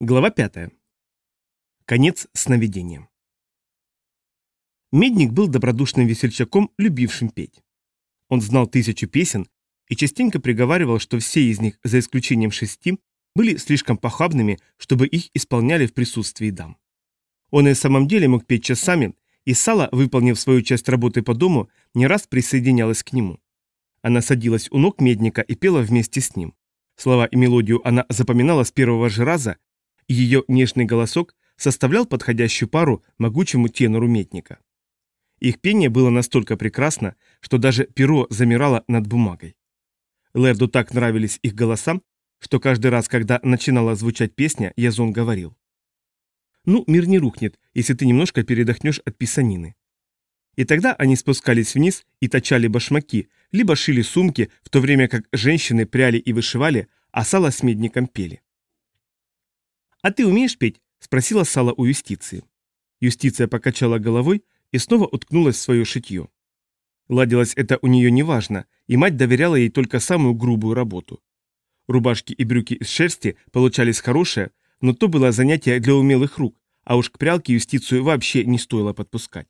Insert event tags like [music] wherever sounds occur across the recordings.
Глава 5. Конец сновидения. Медник был добродушным весельчаком, любившим петь. Он знал тысячу песен и частенько приговаривал, что все из них, за исключением шести, были слишком похабными, чтобы их исполняли в присутствии дам. Он и в самом деле мог петь часами, и Сала, выполнив свою часть работы по дому, не раз присоединялась к нему. Она садилась у ног Медника и пела вместе с ним. Слова и мелодию она запоминала с первого же раза, ее нежный голосок составлял подходящую пару могучему тенору метника. Их пение было настолько прекрасно, что даже перо замирало над бумагой. Лерду так нравились их голоса, что каждый раз, когда начинала звучать песня, Язон говорил. «Ну, мир не рухнет, если ты немножко передохнешь от писанины». И тогда они спускались вниз и точали башмаки, либо шили сумки, в то время как женщины пряли и вышивали, а сало с медником пели. «А ты умеешь петь?» – спросила Сала у юстиции. Юстиция покачала головой и снова уткнулась в свое шитье. Ладилось это у нее неважно, и мать доверяла ей только самую грубую работу. Рубашки и брюки из шерсти получались хорошие, но то было занятие для умелых рук, а уж к прялке юстицию вообще не стоило подпускать.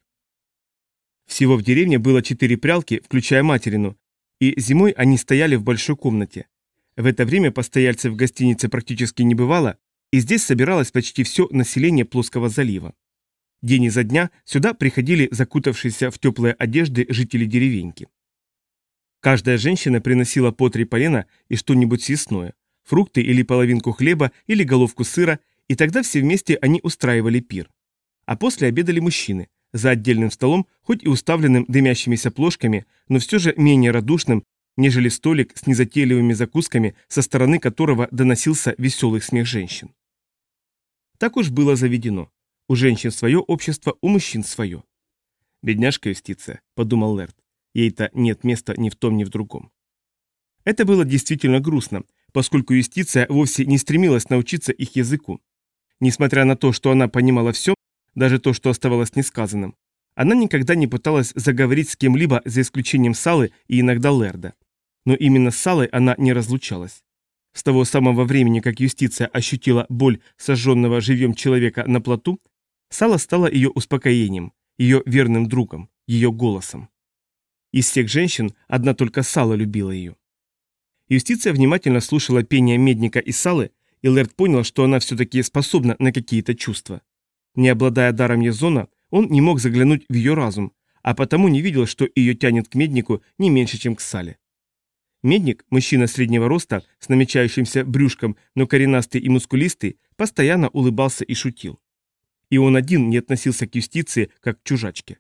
Всего в деревне было четыре прялки, включая материну, и зимой они стояли в большой комнате. В это время постояльцев в гостинице практически не бывало, и здесь собиралось почти все население Плоского залива. День изо дня сюда приходили закутавшиеся в теплые одежды жители деревеньки. Каждая женщина приносила по три полена и что-нибудь съестное, фрукты или половинку хлеба или головку сыра, и тогда все вместе они устраивали пир. А после обедали мужчины, за отдельным столом, хоть и уставленным дымящимися плошками, но все же менее радушным, нежели столик с незатейливыми закусками, со стороны которого доносился веселый смех женщин. Так уж было заведено. У женщин свое общество, у мужчин свое. «Бедняжка юстиция», — подумал Лерт. Ей-то нет места ни в том, ни в другом. Это было действительно грустно, поскольку юстиция вовсе не стремилась научиться их языку. Несмотря на то, что она понимала все, даже то, что оставалось несказанным, она никогда не пыталась заговорить с кем-либо, за исключением Салы и иногда Лерда. Но именно с Салой она не разлучалась. С того самого времени, как юстиция ощутила боль сожженного живьем человека на плоту, Сала стала ее успокоением, ее верным другом, ее голосом. Из всех женщин одна только Сала любила ее. Юстиция внимательно слушала пение Медника и Салы, и Лерт понял, что она все-таки способна на какие-то чувства. Не обладая даром Езона, он не мог заглянуть в ее разум, а потому не видел, что ее тянет к Меднику не меньше, чем к Сале. Медник, мужчина среднего роста, с намечающимся брюшком, но коренастый и мускулистый, постоянно улыбался и шутил. И он один не относился к юстиции, как к чужачке.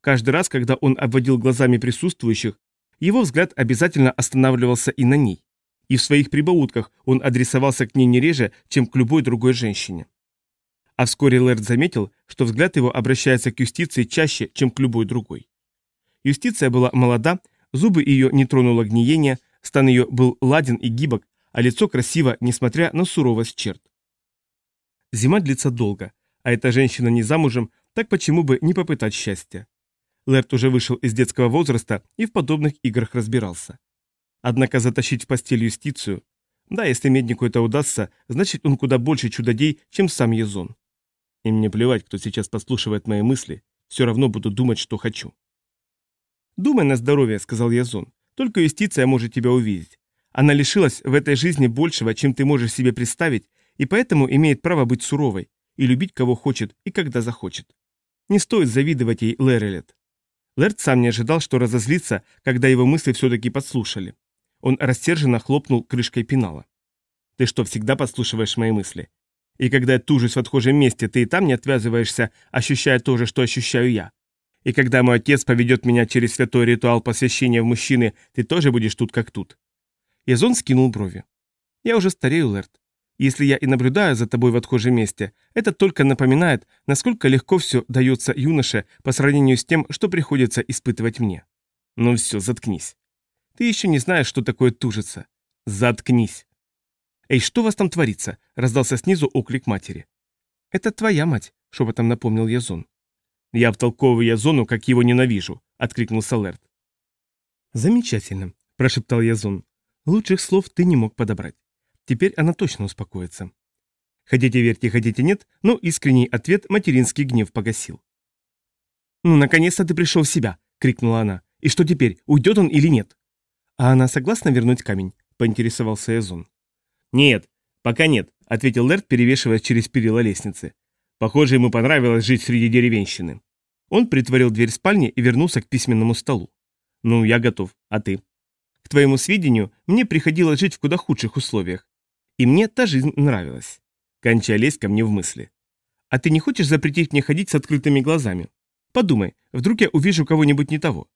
Каждый раз, когда он обводил глазами присутствующих, его взгляд обязательно останавливался и на ней. И в своих прибаутках он адресовался к ней не реже, чем к любой другой женщине. А вскоре Лэрд заметил, что взгляд его обращается к юстиции чаще, чем к любой другой. Юстиция была молода Зубы ее не тронуло гниение, стан ее был ладен и гибок, а лицо красиво, несмотря на суровость черт. Зима длится долго, а эта женщина не замужем, так почему бы не попытать счастья? Лерт уже вышел из детского возраста и в подобных играх разбирался. Однако затащить в постель юстицию... Да, если меднику это удастся, значит он куда больше чудодей, чем сам Езон. И мне плевать, кто сейчас послушивает мои мысли, все равно буду думать, что хочу. «Думай на здоровье», — сказал Язон. «Только юстиция может тебя увидеть. Она лишилась в этой жизни большего, чем ты можешь себе представить, и поэтому имеет право быть суровой и любить кого хочет и когда захочет. Не стоит завидовать ей Лерелет». Лерт сам не ожидал, что разозлится, когда его мысли все-таки подслушали. Он растерженно хлопнул крышкой пенала. «Ты что, всегда подслушиваешь мои мысли? И когда я тужусь в отхожем месте, ты и там не отвязываешься, ощущая то же, что ощущаю я. И когда мой отец поведет меня через святой ритуал посвящения в мужчины, ты тоже будешь тут как тут. Язон скинул брови. Я уже старею, Лерт. Если я и наблюдаю за тобой в отхожем месте, это только напоминает, насколько легко все дается юноше по сравнению с тем, что приходится испытывать мне. Ну все, заткнись. Ты еще не знаешь, что такое тужиться. Заткнись. «Эй, что у вас там творится?» – раздался снизу оклик матери. «Это твоя мать», – шепотом напомнил Язон. «Я втолковываю Язону, как его ненавижу», — откликнулся Лерт. «Замечательно», — прошептал Язон. «Лучших слов ты не мог подобрать. Теперь она точно успокоится». Хотите верьте, хотите нет, но искренний ответ материнский гнев погасил. «Ну, наконец-то ты пришел в себя!» — крикнула она. «И что теперь, уйдет он или нет?» «А она согласна вернуть камень?» — поинтересовался Эзон. «Нет, пока нет», — ответил Лерт, перевешивая через перила лестницы. «Похоже, ему понравилось жить среди деревенщины». Он притворил дверь спальни и вернулся к письменному столу. «Ну, я готов. А ты?» «К твоему сведению, мне приходилось жить в куда худших условиях. И мне та жизнь нравилась. Кончай лезть ко мне в мысли. А ты не хочешь запретить мне ходить с открытыми глазами? Подумай, вдруг я увижу кого-нибудь не того.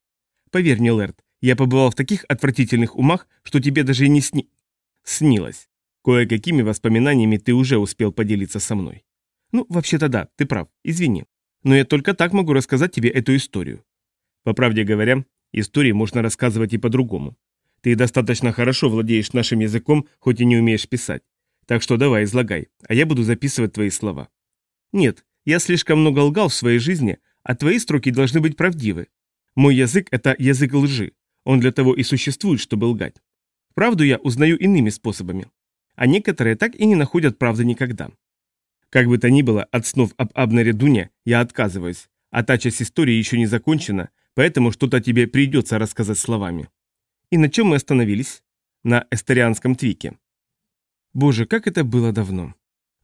Поверь мне, Лэрд, я побывал в таких отвратительных умах, что тебе даже и не сни... Снилось. Кое-какими воспоминаниями ты уже успел поделиться со мной. Ну, вообще-то да, ты прав, извини. Но я только так могу рассказать тебе эту историю. По правде говоря, истории можно рассказывать и по-другому. Ты достаточно хорошо владеешь нашим языком, хоть и не умеешь писать. Так что давай, излагай, а я буду записывать твои слова. Нет, я слишком много лгал в своей жизни, а твои строки должны быть правдивы. Мой язык – это язык лжи. Он для того и существует, чтобы лгать. Правду я узнаю иными способами. А некоторые так и не находят правды никогда. Как бы то ни было, от снов об Абнере Дуне я отказываюсь, а та часть истории еще не закончена, поэтому что-то тебе придется рассказать словами. И на чем мы остановились? На эстерианском твике. Боже, как это было давно.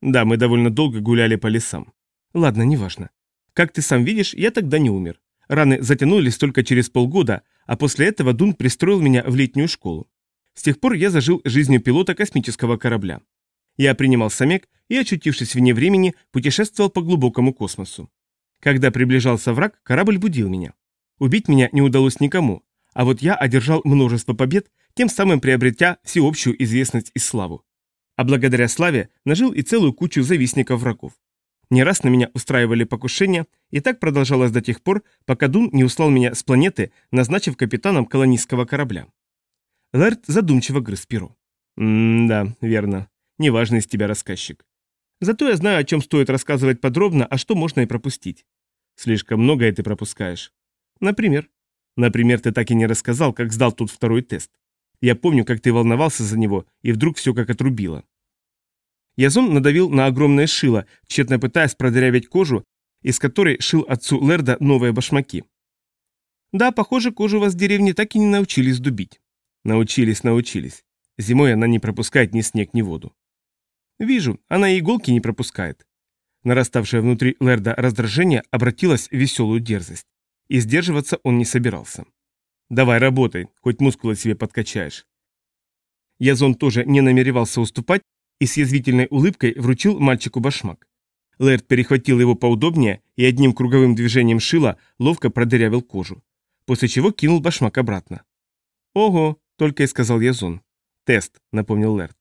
Да, мы довольно долго гуляли по лесам. Ладно, неважно. Как ты сам видишь, я тогда не умер. Раны затянулись только через полгода, а после этого Дун пристроил меня в летнюю школу. С тех пор я зажил жизнью пилота космического корабля. Я принимал самек и, очутившись вне времени, путешествовал по глубокому космосу. Когда приближался враг, корабль будил меня. Убить меня не удалось никому, а вот я одержал множество побед, тем самым приобретя всеобщую известность и славу а благодаря славе нажил и целую кучу завистников врагов. Не раз на меня устраивали покушения, и так продолжалось до тех пор, пока Дун не услал меня с планеты, назначив капитаном колонистского корабля. Лэрд задумчиво грыз перо. «М-да, верно. Неважный из тебя рассказчик. Зато я знаю, о чем стоит рассказывать подробно, а что можно и пропустить. Слишком многое ты пропускаешь. Например? Например, ты так и не рассказал, как сдал тут второй тест. Я помню, как ты волновался за него, и вдруг все как отрубило. Язон надавил на огромное шило, тщетно пытаясь продырявить кожу, из которой шил отцу Лерда новые башмаки. Да, похоже, кожу вас в деревне так и не научились дубить. Научились, научились. Зимой она не пропускает ни снег, ни воду. Вижу, она и иголки не пропускает. Нараставшее внутри Лерда раздражение обратилось в веселую дерзость. И сдерживаться он не собирался. Давай работай, хоть мускулы себе подкачаешь. Язон тоже не намеревался уступать и с язвительной улыбкой вручил мальчику башмак. Лэрд перехватил его поудобнее и одним круговым движением шила ловко продырявил кожу, после чего кинул башмак обратно. «Ого», — только и сказал Язон. «Тест», — напомнил Лэрд.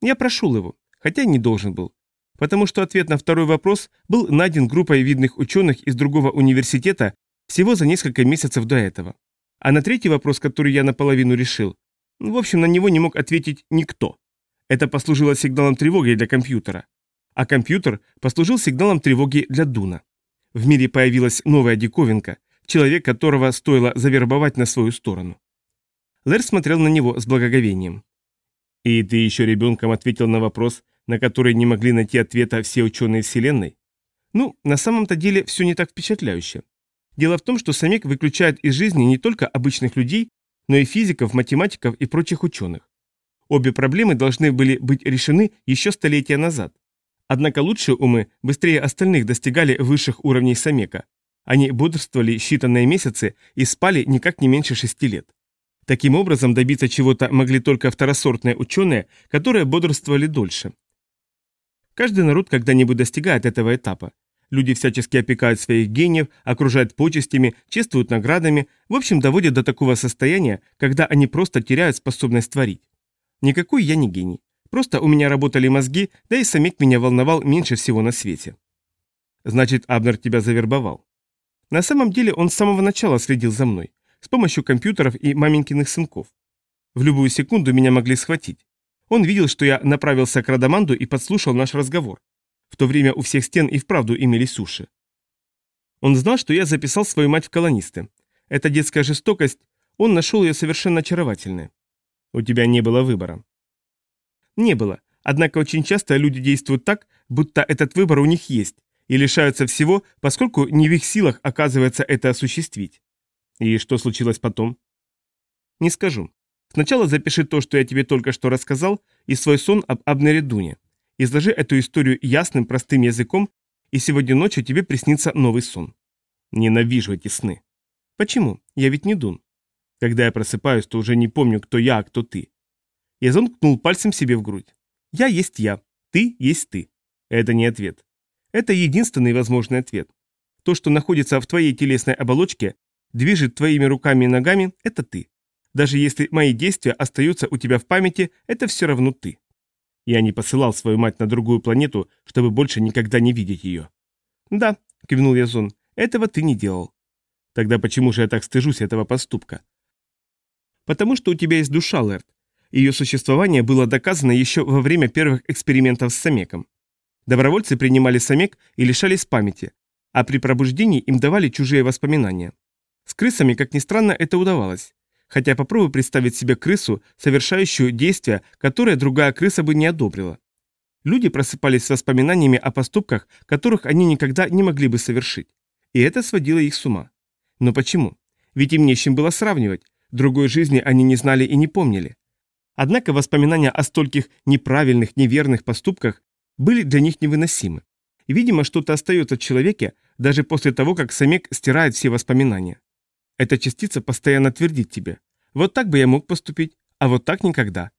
Я прошел его, хотя не должен был, потому что ответ на второй вопрос был найден группой видных ученых из другого университета всего за несколько месяцев до этого. А на третий вопрос, который я наполовину решил, в общем, на него не мог ответить никто. Это послужило сигналом тревоги для компьютера. А компьютер послужил сигналом тревоги для Дуна. В мире появилась новая диковинка, человек, которого стоило завербовать на свою сторону. Лэр смотрел на него с благоговением. «И ты еще ребенком ответил на вопрос, на который не могли найти ответа все ученые Вселенной?» «Ну, на самом-то деле все не так впечатляюще. Дело в том, что Самек выключает из жизни не только обычных людей, но и физиков, математиков и прочих ученых. Обе проблемы должны были быть решены еще столетия назад. Однако лучшие умы быстрее остальных достигали высших уровней Самека. Они бодрствовали считанные месяцы и спали никак не меньше шести лет. Таким образом, добиться чего-то могли только второсортные ученые, которые бодрствовали дольше. Каждый народ когда-нибудь достигает этого этапа. Люди всячески опекают своих гениев, окружают почестями, чествуют наградами, в общем, доводят до такого состояния, когда они просто теряют способность творить. Никакой я не гений. Просто у меня работали мозги, да и самик меня волновал меньше всего на свете. Значит, Абнер тебя завербовал. На самом деле он с самого начала следил за мной, с помощью компьютеров и маменькиных сынков. В любую секунду меня могли схватить. Он видел, что я направился к Радаманду и подслушал наш разговор. В то время у всех стен и вправду имелись уши. Он знал, что я записал свою мать в колонисты. Эта детская жестокость, он нашел ее совершенно очаровательной. У тебя не было выбора. Не было. Однако очень часто люди действуют так, будто этот выбор у них есть, и лишаются всего, поскольку не в их силах оказывается это осуществить. И что случилось потом? Не скажу. Сначала запиши то, что я тебе только что рассказал, и свой сон об Абнере Дуне. Изложи эту историю ясным, простым языком, и сегодня ночью тебе приснится новый сон. Ненавижу эти сны. Почему? Я ведь не Дун. Когда я просыпаюсь, то уже не помню, кто я, а кто ты. Язон ткнул пальцем себе в грудь. Я есть я, ты есть ты. Это не ответ. Это единственный возможный ответ. То, что находится в твоей телесной оболочке, движет твоими руками и ногами, это ты. Даже если мои действия остаются у тебя в памяти, это все равно ты. Я не посылал свою мать на другую планету, чтобы больше никогда не видеть ее. Да, кивнул Язон, этого ты не делал. Тогда почему же я так стыжусь этого поступка? Потому что у тебя есть душа, Лэрд. Ее существование было доказано еще во время первых экспериментов с самеком. Добровольцы принимали самек и лишались памяти, а при пробуждении им давали чужие воспоминания. С крысами, как ни странно, это удавалось. Хотя попробуй представить себе крысу, совершающую действия, которые другая крыса бы не одобрила. Люди просыпались с воспоминаниями о поступках, которых они никогда не могли бы совершить. И это сводило их с ума. Но почему? Ведь им не с чем было сравнивать, другой жизни они не знали и не помнили. Однако воспоминания о стольких неправильных, неверных поступках были для них невыносимы. Видимо, что-то остается в человеке даже после того, как самек стирает все воспоминания. Эта частица постоянно твердит тебе. Вот так бы я мог поступить, а вот так никогда.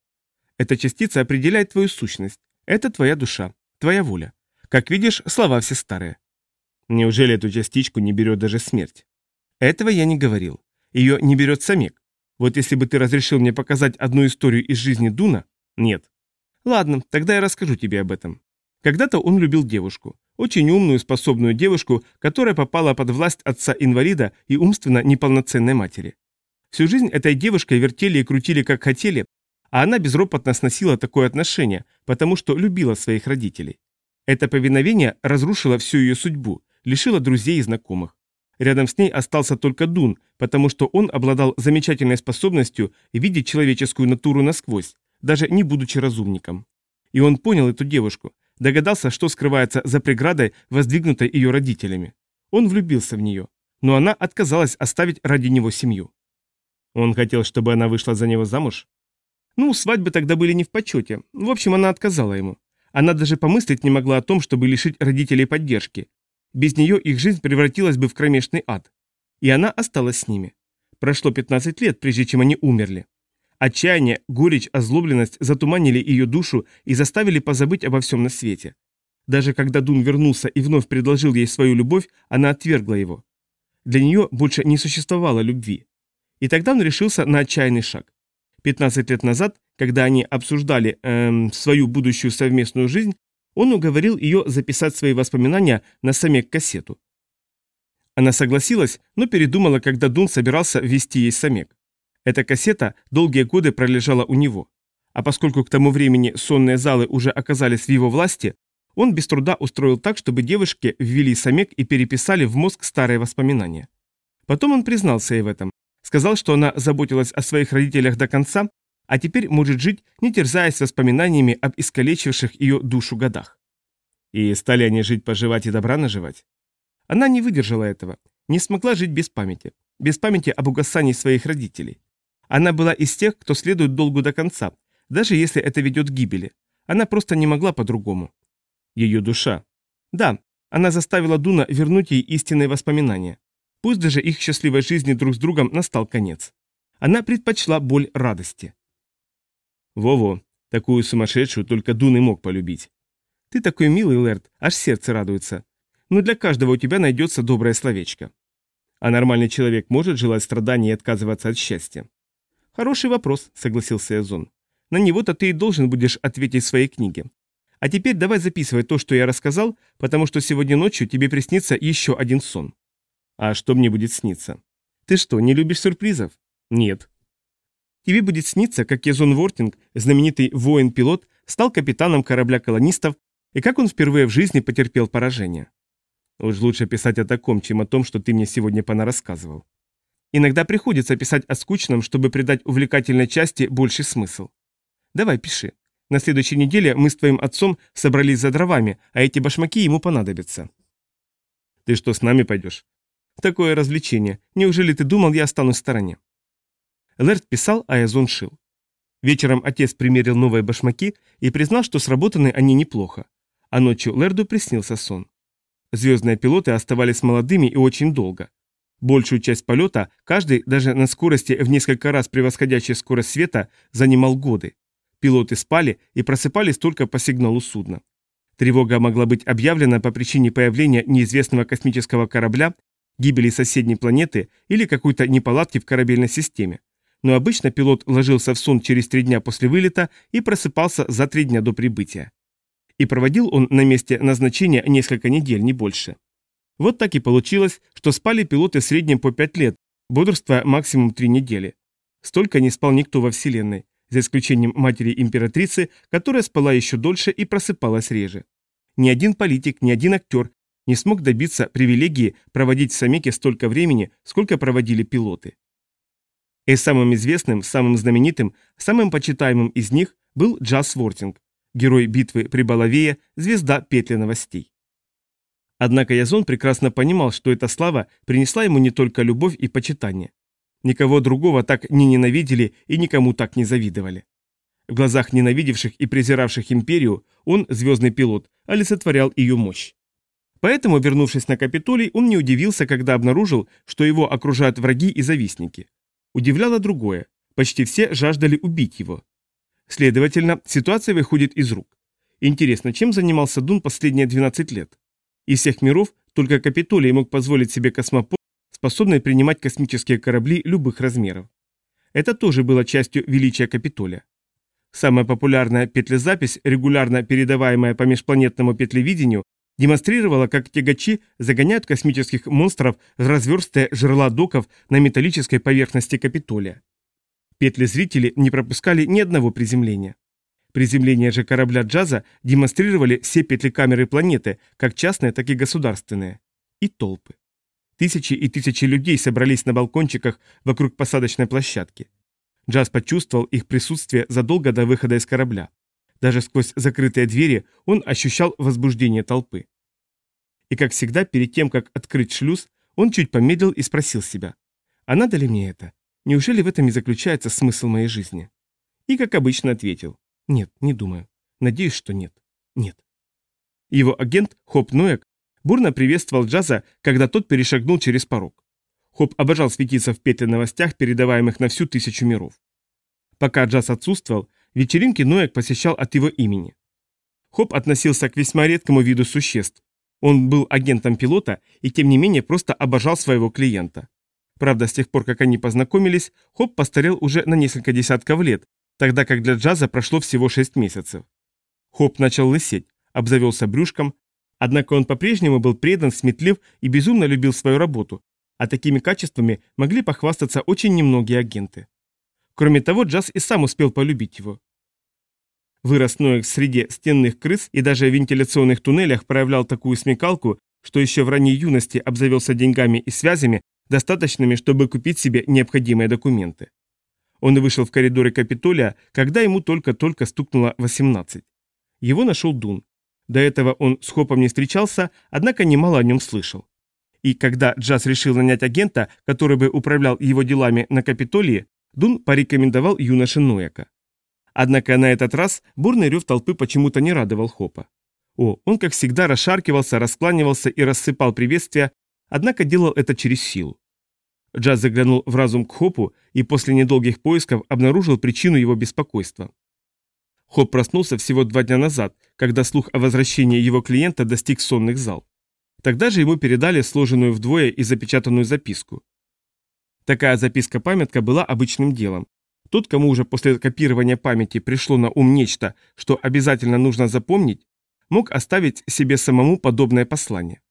Эта частица определяет твою сущность. Это твоя душа, твоя воля. Как видишь, слова все старые. Неужели эту частичку не берет даже смерть? Этого я не говорил. Ее не берет самек. Вот если бы ты разрешил мне показать одну историю из жизни Дуна... Нет. Ладно, тогда я расскажу тебе об этом. Когда-то он любил девушку. Очень умную, способную девушку, которая попала под власть отца-инвалида и умственно неполноценной матери. Всю жизнь этой девушкой вертели и крутили как хотели, а она безропотно сносила такое отношение, потому что любила своих родителей. Это повиновение разрушило всю ее судьбу, лишило друзей и знакомых. Рядом с ней остался только Дун, потому что он обладал замечательной способностью видеть человеческую натуру насквозь, даже не будучи разумником. И он понял эту девушку, догадался, что скрывается за преградой, воздвигнутой ее родителями. Он влюбился в нее, но она отказалась оставить ради него семью. Он хотел, чтобы она вышла за него замуж? Ну, свадьбы тогда были не в почете. В общем, она отказала ему. Она даже помыслить не могла о том, чтобы лишить родителей поддержки. Без нее их жизнь превратилась бы в кромешный ад. И она осталась с ними. Прошло 15 лет, прежде чем они умерли. Отчаяние, горечь, озлобленность затуманили ее душу и заставили позабыть обо всем на свете. Даже когда Дун вернулся и вновь предложил ей свою любовь, она отвергла его. Для нее больше не существовало любви. И тогда он решился на отчаянный шаг. 15 лет назад, когда они обсуждали эм, свою будущую совместную жизнь, он уговорил ее записать свои воспоминания на самек кассету. Она согласилась, но передумала, когда Дун собирался ввести ей самек. Эта кассета долгие годы пролежала у него. А поскольку к тому времени сонные залы уже оказались в его власти, он без труда устроил так, чтобы девушки ввели самек и переписали в мозг старые воспоминания. Потом он признался ей в этом. Сказал, что она заботилась о своих родителях до конца, а теперь может жить, не терзаясь воспоминаниями об искалечивших ее душу годах. И стали они жить-поживать и добра наживать? Она не выдержала этого, не смогла жить без памяти, без памяти об угасании своих родителей. Она была из тех, кто следует долгу до конца, даже если это ведет к гибели. Она просто не могла по-другому. Ее душа. Да, она заставила Дуна вернуть ей истинные воспоминания. Пусть даже их счастливой жизни друг с другом настал конец. Она предпочла боль радости. Во-во, такую сумасшедшую только Дун и мог полюбить. Ты такой милый, Лэрд, аж сердце радуется. Но для каждого у тебя найдется доброе словечко. А нормальный человек может желать страданий и отказываться от счастья? Хороший вопрос, согласился Язон. На него-то ты и должен будешь ответить в своей книге. А теперь давай записывай то, что я рассказал, потому что сегодня ночью тебе приснится еще один сон. А что мне будет сниться? Ты что, не любишь сюрпризов? Нет. Тебе будет сниться, как Язон Вортинг, знаменитый воин-пилот, стал капитаном корабля колонистов и как он впервые в жизни потерпел поражение. Уж лучше писать о таком, чем о том, что ты мне сегодня понарассказывал. Иногда приходится писать о скучном, чтобы придать увлекательной части больший смысл. Давай, пиши. На следующей неделе мы с твоим отцом собрались за дровами, а эти башмаки ему понадобятся». «Ты что, с нами пойдешь?» «Такое развлечение. Неужели ты думал, я останусь в стороне?» Лэрд писал, а Язон шил. Вечером отец примерил новые башмаки и признал, что сработаны они неплохо. А ночью Лэрду приснился сон. Звездные пилоты оставались молодыми и очень долго. Большую часть полета каждый, даже на скорости в несколько раз превосходящей скорость света, занимал годы. Пилоты спали и просыпались только по сигналу судна. Тревога могла быть объявлена по причине появления неизвестного космического корабля, гибели соседней планеты или какой-то неполадки в корабельной системе. Но обычно пилот ложился в сон через три дня после вылета и просыпался за три дня до прибытия. И проводил он на месте назначения несколько недель, не больше. Вот так и получилось, что спали пилоты в среднем по пять лет, бодрствуя максимум три недели. Столько не спал никто во Вселенной за исключением матери императрицы, которая спала еще дольше и просыпалась реже. Ни один политик, ни один актер не смог добиться привилегии проводить в Самеке столько времени, сколько проводили пилоты. И самым известным, самым знаменитым, самым почитаемым из них был Джаз Вортинг, герой битвы при Балавее, звезда петли новостей. Однако Язон прекрасно понимал, что эта слава принесла ему не только любовь и почитание. Никого другого так не ненавидели и никому так не завидовали. В глазах ненавидевших и презиравших империю он, звездный пилот, олицетворял ее мощь. Поэтому, вернувшись на Капитолий, он не удивился, когда обнаружил, что его окружают враги и завистники. Удивляло другое. Почти все жаждали убить его. Следовательно, ситуация выходит из рук. Интересно, чем занимался Дун последние 12 лет? Из всех миров только Капитолий мог позволить себе космопорт, способной принимать космические корабли любых размеров. Это тоже было частью величия Капитолия. Самая популярная петлезапись, регулярно передаваемая по межпланетному петлевидению, демонстрировала, как тягачи загоняют космических монстров в разверстые жерла доков на металлической поверхности Капитолия. Петли зрители не пропускали ни одного приземления. Приземление же корабля «Джаза» демонстрировали все петли камеры планеты, как частные, так и государственные. И толпы. Тысячи и тысячи людей собрались на балкончиках вокруг посадочной площадки. Джаз почувствовал их присутствие задолго до выхода из корабля. Даже сквозь закрытые двери он ощущал возбуждение толпы. И как всегда, перед тем, как открыть шлюз, он чуть помедлил и спросил себя, а надо ли мне это? Неужели в этом и заключается смысл моей жизни? И, как обычно, ответил, нет, не думаю. Надеюсь, что нет. Нет. Его агент Хоп Ноек бурно приветствовал Джаза, когда тот перешагнул через порог. Хоп обожал светиться в петле новостях, передаваемых на всю тысячу миров. Пока Джаз отсутствовал, вечеринки Ноек посещал от его имени. Хоп относился к весьма редкому виду существ. Он был агентом пилота и тем не менее просто обожал своего клиента. Правда, с тех пор, как они познакомились, Хоп постарел уже на несколько десятков лет, тогда как для Джаза прошло всего 6 месяцев. Хоп начал лысеть, обзавелся брюшком, Однако он по-прежнему был предан, сметлив и безумно любил свою работу, а такими качествами могли похвастаться очень немногие агенты. Кроме того, Джаз и сам успел полюбить его. Вырос Ноек среди стенных крыс и даже в вентиляционных туннелях проявлял такую смекалку, что еще в ранней юности обзавелся деньгами и связями, достаточными, чтобы купить себе необходимые документы. Он вышел в коридоры Капитолия, когда ему только-только стукнуло 18. Его нашел Дун. До этого он с Хопом не встречался, однако немало о нем слышал. И когда Джаз решил нанять агента, который бы управлял его делами на Капитолии, Дун порекомендовал юноше Нояка. Однако на этот раз бурный рев толпы почему-то не радовал Хопа. О, он как всегда расшаркивался, раскланивался и рассыпал приветствия, однако делал это через силу. Джаз заглянул в разум к Хопу и после недолгих поисков обнаружил причину его беспокойства. Хоп проснулся всего два дня назад, когда слух о возвращении его клиента достиг сонных зал. Тогда же ему передали сложенную вдвое и запечатанную записку. Такая записка-памятка была обычным делом. Тот, кому уже после копирования памяти пришло на ум нечто, что обязательно нужно запомнить, мог оставить себе самому подобное послание.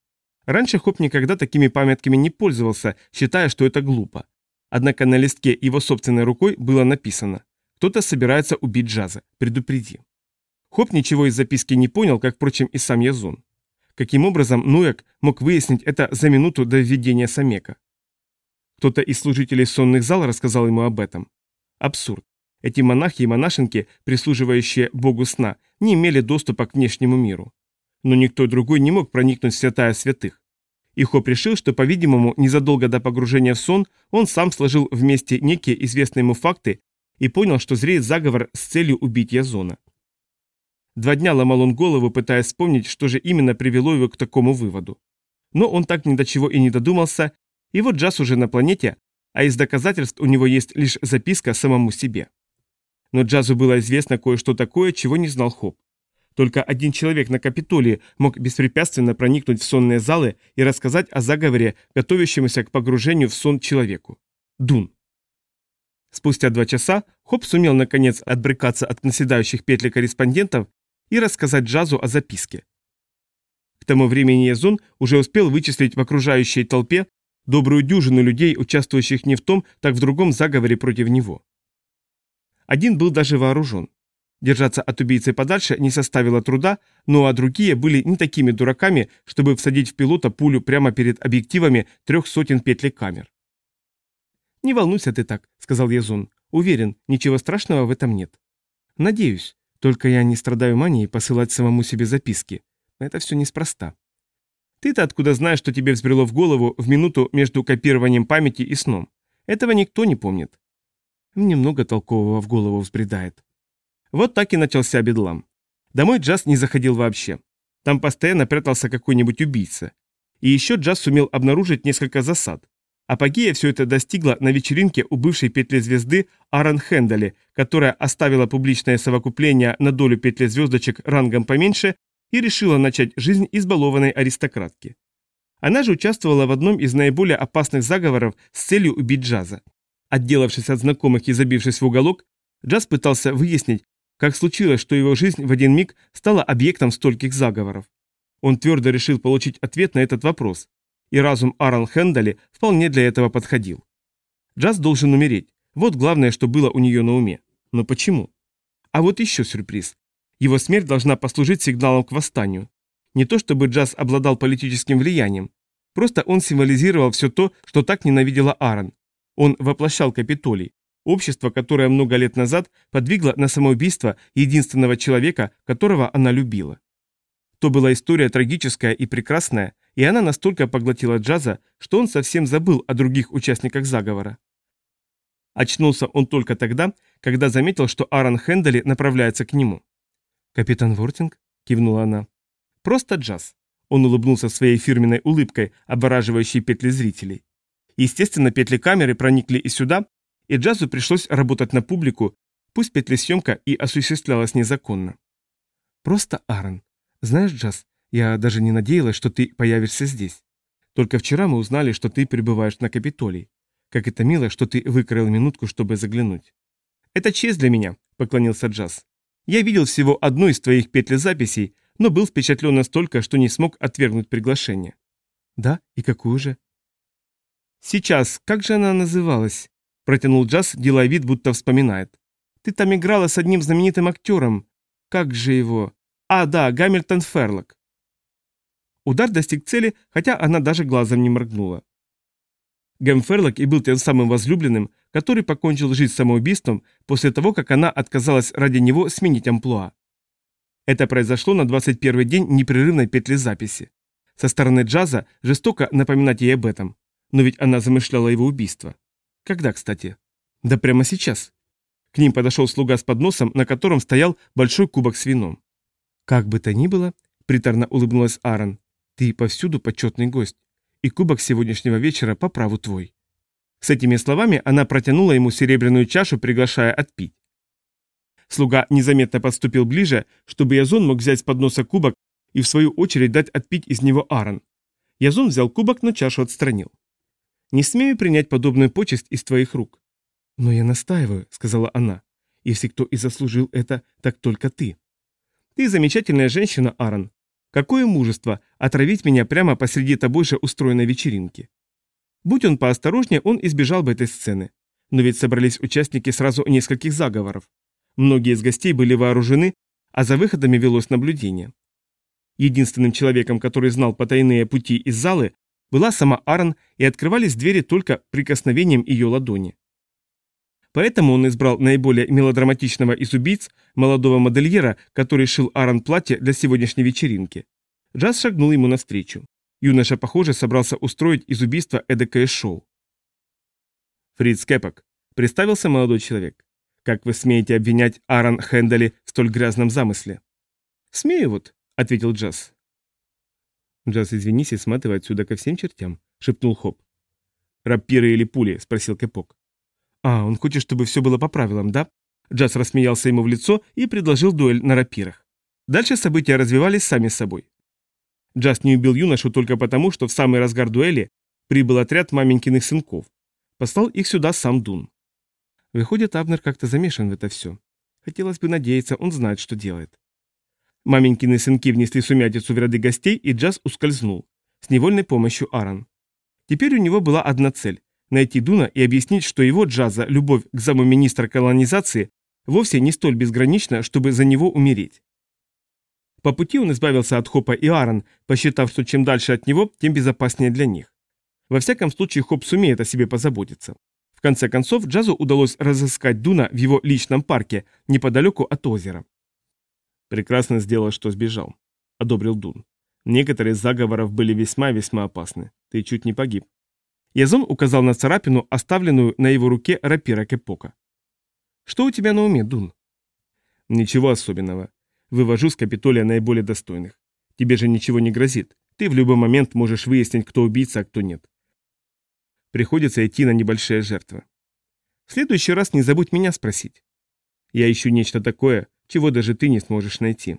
Раньше Хоп никогда такими памятками не пользовался, считая, что это глупо. Однако на листке его собственной рукой было написано кто-то собирается убить Джаза. Предупреди. Хоп ничего из записки не понял, как, впрочем, и сам Язон. Каким образом Нуэк мог выяснить это за минуту до введения Самека? Кто-то из служителей сонных зал рассказал ему об этом. Абсурд. Эти монахи и монашенки, прислуживающие богу сна, не имели доступа к внешнему миру. Но никто другой не мог проникнуть в святая святых. И Хоп решил, что, по-видимому, незадолго до погружения в сон он сам сложил вместе некие известные ему факты и понял, что зреет заговор с целью убить Язона. Два дня ломал он голову, пытаясь вспомнить, что же именно привело его к такому выводу. Но он так ни до чего и не додумался, и вот Джаз уже на планете, а из доказательств у него есть лишь записка самому себе. Но Джазу было известно кое-что такое, чего не знал Хоп. Только один человек на Капитолии мог беспрепятственно проникнуть в сонные залы и рассказать о заговоре, готовящемуся к погружению в сон человеку. Дун. Спустя два часа Хоп сумел наконец отбрыкаться от наседающих петли корреспондентов и рассказать Джазу о записке. К тому времени Язон уже успел вычислить в окружающей толпе добрую дюжину людей, участвующих не в том, так в другом заговоре против него. Один был даже вооружен. Держаться от убийцы подальше не составило труда, ну а другие были не такими дураками, чтобы всадить в пилота пулю прямо перед объективами трех сотен петлей камер. «Не волнуйся ты так», — сказал Язон. «Уверен, ничего страшного в этом нет». «Надеюсь. Только я не страдаю манией посылать самому себе записки. Это все неспроста». «Ты-то откуда знаешь, что тебе взбрело в голову в минуту между копированием памяти и сном? Этого никто не помнит». Мне много толкового в голову взбредает. Вот так и начался бедлам. Домой Джаз не заходил вообще. Там постоянно прятался какой-нибудь убийца. И еще Джаз сумел обнаружить несколько засад. Апогея все это достигло на вечеринке у бывшей петли звезды Аарон Хендали, которая оставила публичное совокупление на долю петли звездочек рангом поменьше и решила начать жизнь избалованной аристократки. Она же участвовала в одном из наиболее опасных заговоров с целью убить Джаза. Отделавшись от знакомых и забившись в уголок, Джаз пытался выяснить, как случилось, что его жизнь в один миг стала объектом стольких заговоров? Он твердо решил получить ответ на этот вопрос, и разум Аарон Хендали вполне для этого подходил. Джаз должен умереть, вот главное, что было у нее на уме. Но почему? А вот еще сюрприз. Его смерть должна послужить сигналом к восстанию. Не то чтобы Джаз обладал политическим влиянием, просто он символизировал все то, что так ненавидела Аарон. Он воплощал Капитолий, Общество, которое много лет назад подвигло на самоубийство единственного человека, которого она любила. То была история трагическая и прекрасная, и она настолько поглотила джаза, что он совсем забыл о других участниках заговора. Очнулся он только тогда, когда заметил, что Аарон Хендели направляется к нему. «Капитан Вортинг?» – кивнула она. «Просто джаз». Он улыбнулся своей фирменной улыбкой, обораживающей петли зрителей. Естественно, петли камеры проникли и сюда, и Джазу пришлось работать на публику, пусть петлесъемка и осуществлялась незаконно. Просто Аарон. Знаешь, Джаз, я даже не надеялась, что ты появишься здесь. Только вчера мы узнали, что ты пребываешь на Капитолии. Как это мило, что ты выкроил минутку, чтобы заглянуть. Это честь для меня, поклонился Джаз. Я видел всего одну из твоих петлезаписей, но был впечатлен настолько, что не смог отвергнуть приглашение. Да, и какую же? Сейчас, как же она называлась? Протянул Джаз, делая вид, будто вспоминает. «Ты там играла с одним знаменитым актером. Как же его? А, да, Гамильтон Ферлок». Удар достиг цели, хотя она даже глазом не моргнула. Гэм Ферлок и был тем самым возлюбленным, который покончил жизнь самоубийством после того, как она отказалась ради него сменить амплуа. Это произошло на 21 день непрерывной петли записи. Со стороны джаза жестоко напоминать ей об этом, но ведь она замышляла его убийство. Когда, кстати? Да прямо сейчас. К ним подошел слуга с подносом, на котором стоял большой кубок с вином. Как бы то ни было, приторно улыбнулась Аарон, ты повсюду почетный гость, и кубок сегодняшнего вечера по праву твой. С этими словами она протянула ему серебряную чашу, приглашая отпить. Слуга незаметно подступил ближе, чтобы Язон мог взять с подноса кубок и в свою очередь дать отпить из него Аарон. Язон взял кубок, но чашу отстранил. Не смею принять подобную почесть из твоих рук. Но я настаиваю, сказала она. Если кто и заслужил это, так только ты. Ты замечательная женщина, Аарон. Какое мужество отравить меня прямо посреди тобой же устроенной вечеринки. Будь он поосторожнее, он избежал бы этой сцены. Но ведь собрались участники сразу нескольких заговоров. Многие из гостей были вооружены, а за выходами велось наблюдение. Единственным человеком, который знал потайные пути из залы, была сама Аарон, и открывались двери только прикосновением ее ладони. Поэтому он избрал наиболее мелодраматичного из убийц, молодого модельера, который шил Аарон платье для сегодняшней вечеринки. Джаз шагнул ему навстречу. Юноша, похоже, собрался устроить из убийства эдакое шоу. Фриц Кэпок, представился молодой человек. Как вы смеете обвинять Аарон Хэндали в столь грязном замысле? Смею вот, ответил Джаз. Джаз, извинись и сматывай отсюда ко всем чертям, шепнул Хоп. Рапиры или пули? спросил Кэпок. А, он хочет, чтобы все было по правилам, да? Джаз рассмеялся ему в лицо и предложил дуэль на рапирах. Дальше события развивались сами собой. Джаз не убил юношу только потому, что в самый разгар дуэли прибыл отряд маменькиных сынков. Послал их сюда сам Дун. Выходит, Абнер как-то замешан в это все. Хотелось бы надеяться, он знает, что делает. Маменькины сынки внесли сумятицу в ряды гостей, и Джаз ускользнул. С невольной помощью Аарон. Теперь у него была одна цель – найти Дуна и объяснить, что его Джаза любовь к заму министра колонизации вовсе не столь безгранична, чтобы за него умереть. По пути он избавился от Хопа и Аарон, посчитав, что чем дальше от него, тем безопаснее для них. Во всяком случае, Хоп сумеет о себе позаботиться. В конце концов, Джазу удалось разыскать Дуна в его личном парке, неподалеку от озера. «Прекрасно сделал, что сбежал», — одобрил Дун. «Некоторые из заговоров были весьма-весьма опасны. Ты чуть не погиб». Язон указал на царапину, оставленную на его руке рапира Кепока. «Что у тебя на уме, Дун?» «Ничего особенного. Вывожу с Капитолия наиболее достойных. Тебе же ничего не грозит. Ты в любой момент можешь выяснить, кто убийца, а кто нет. Приходится идти на небольшие жертвы. В следующий раз не забудь меня спросить. Я ищу нечто такое, чего даже ты не сможешь найти.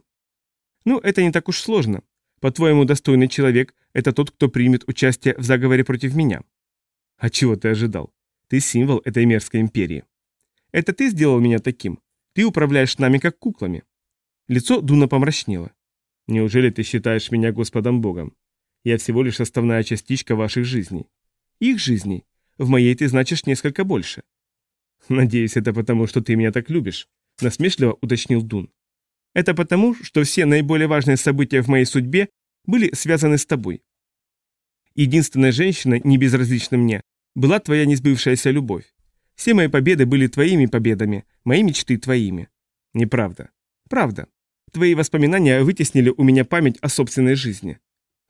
Ну, это не так уж сложно. По-твоему, достойный человек – это тот, кто примет участие в заговоре против меня. А чего ты ожидал? Ты символ этой мерзкой империи. Это ты сделал меня таким. Ты управляешь нами как куклами. Лицо Дуна помрачнело. «Неужели ты считаешь меня Господом Богом? Я всего лишь составная частичка ваших жизней». «Их жизней. В моей ты значишь несколько больше». «Надеюсь, это потому, что ты меня так любишь», — насмешливо уточнил Дун. «Это потому, что все наиболее важные события в моей судьбе были связаны с тобой. Единственная женщина, не безразлична мне, была твоя несбывшаяся любовь. Все мои победы были твоими победами, мои мечты твоими». «Неправда». «Правда. Твои воспоминания вытеснили у меня память о собственной жизни.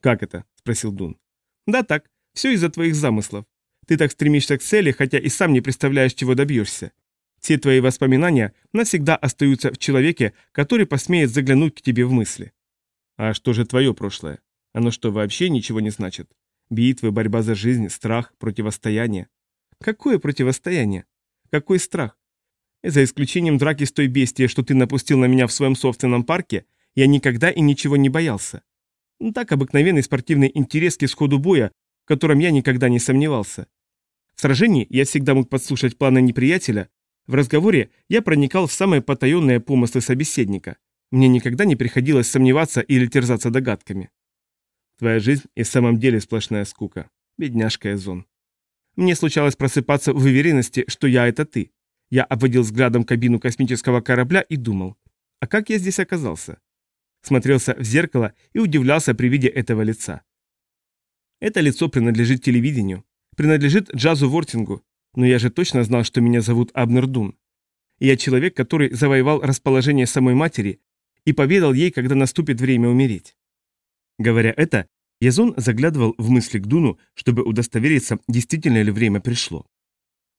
Как это? спросил Дун. Да так, все из-за твоих замыслов. Ты так стремишься к цели, хотя и сам не представляешь, чего добьешься. Все твои воспоминания навсегда остаются в человеке, который посмеет заглянуть к тебе в мысли. А что же твое прошлое? Оно что, вообще ничего не значит? Битвы, борьба за жизнь, страх, противостояние? Какое противостояние? Какой страх? За исключением драки с той бестией, что ты напустил на меня в своем собственном парке, я никогда и ничего не боялся. Ну, так обыкновенный спортивный интерес к исходу боя, в котором я никогда не сомневался. В сражении я всегда мог подслушать планы неприятеля, в разговоре я проникал в самые потаенные помыслы собеседника. Мне никогда не приходилось сомневаться или терзаться догадками. Твоя жизнь и в самом деле сплошная скука. Бедняжка Эзон. Мне случалось просыпаться в уверенности, что я это ты. Я обводил взглядом кабину космического корабля и думал, а как я здесь оказался? Смотрелся в зеркало и удивлялся при виде этого лица. Это лицо принадлежит телевидению, принадлежит Джазу Вортингу, но я же точно знал, что меня зовут Абнер Дун. Я человек, который завоевал расположение самой матери и поведал ей, когда наступит время умереть. Говоря это, Язон заглядывал в мысли к Дуну, чтобы удостовериться, действительно ли время пришло.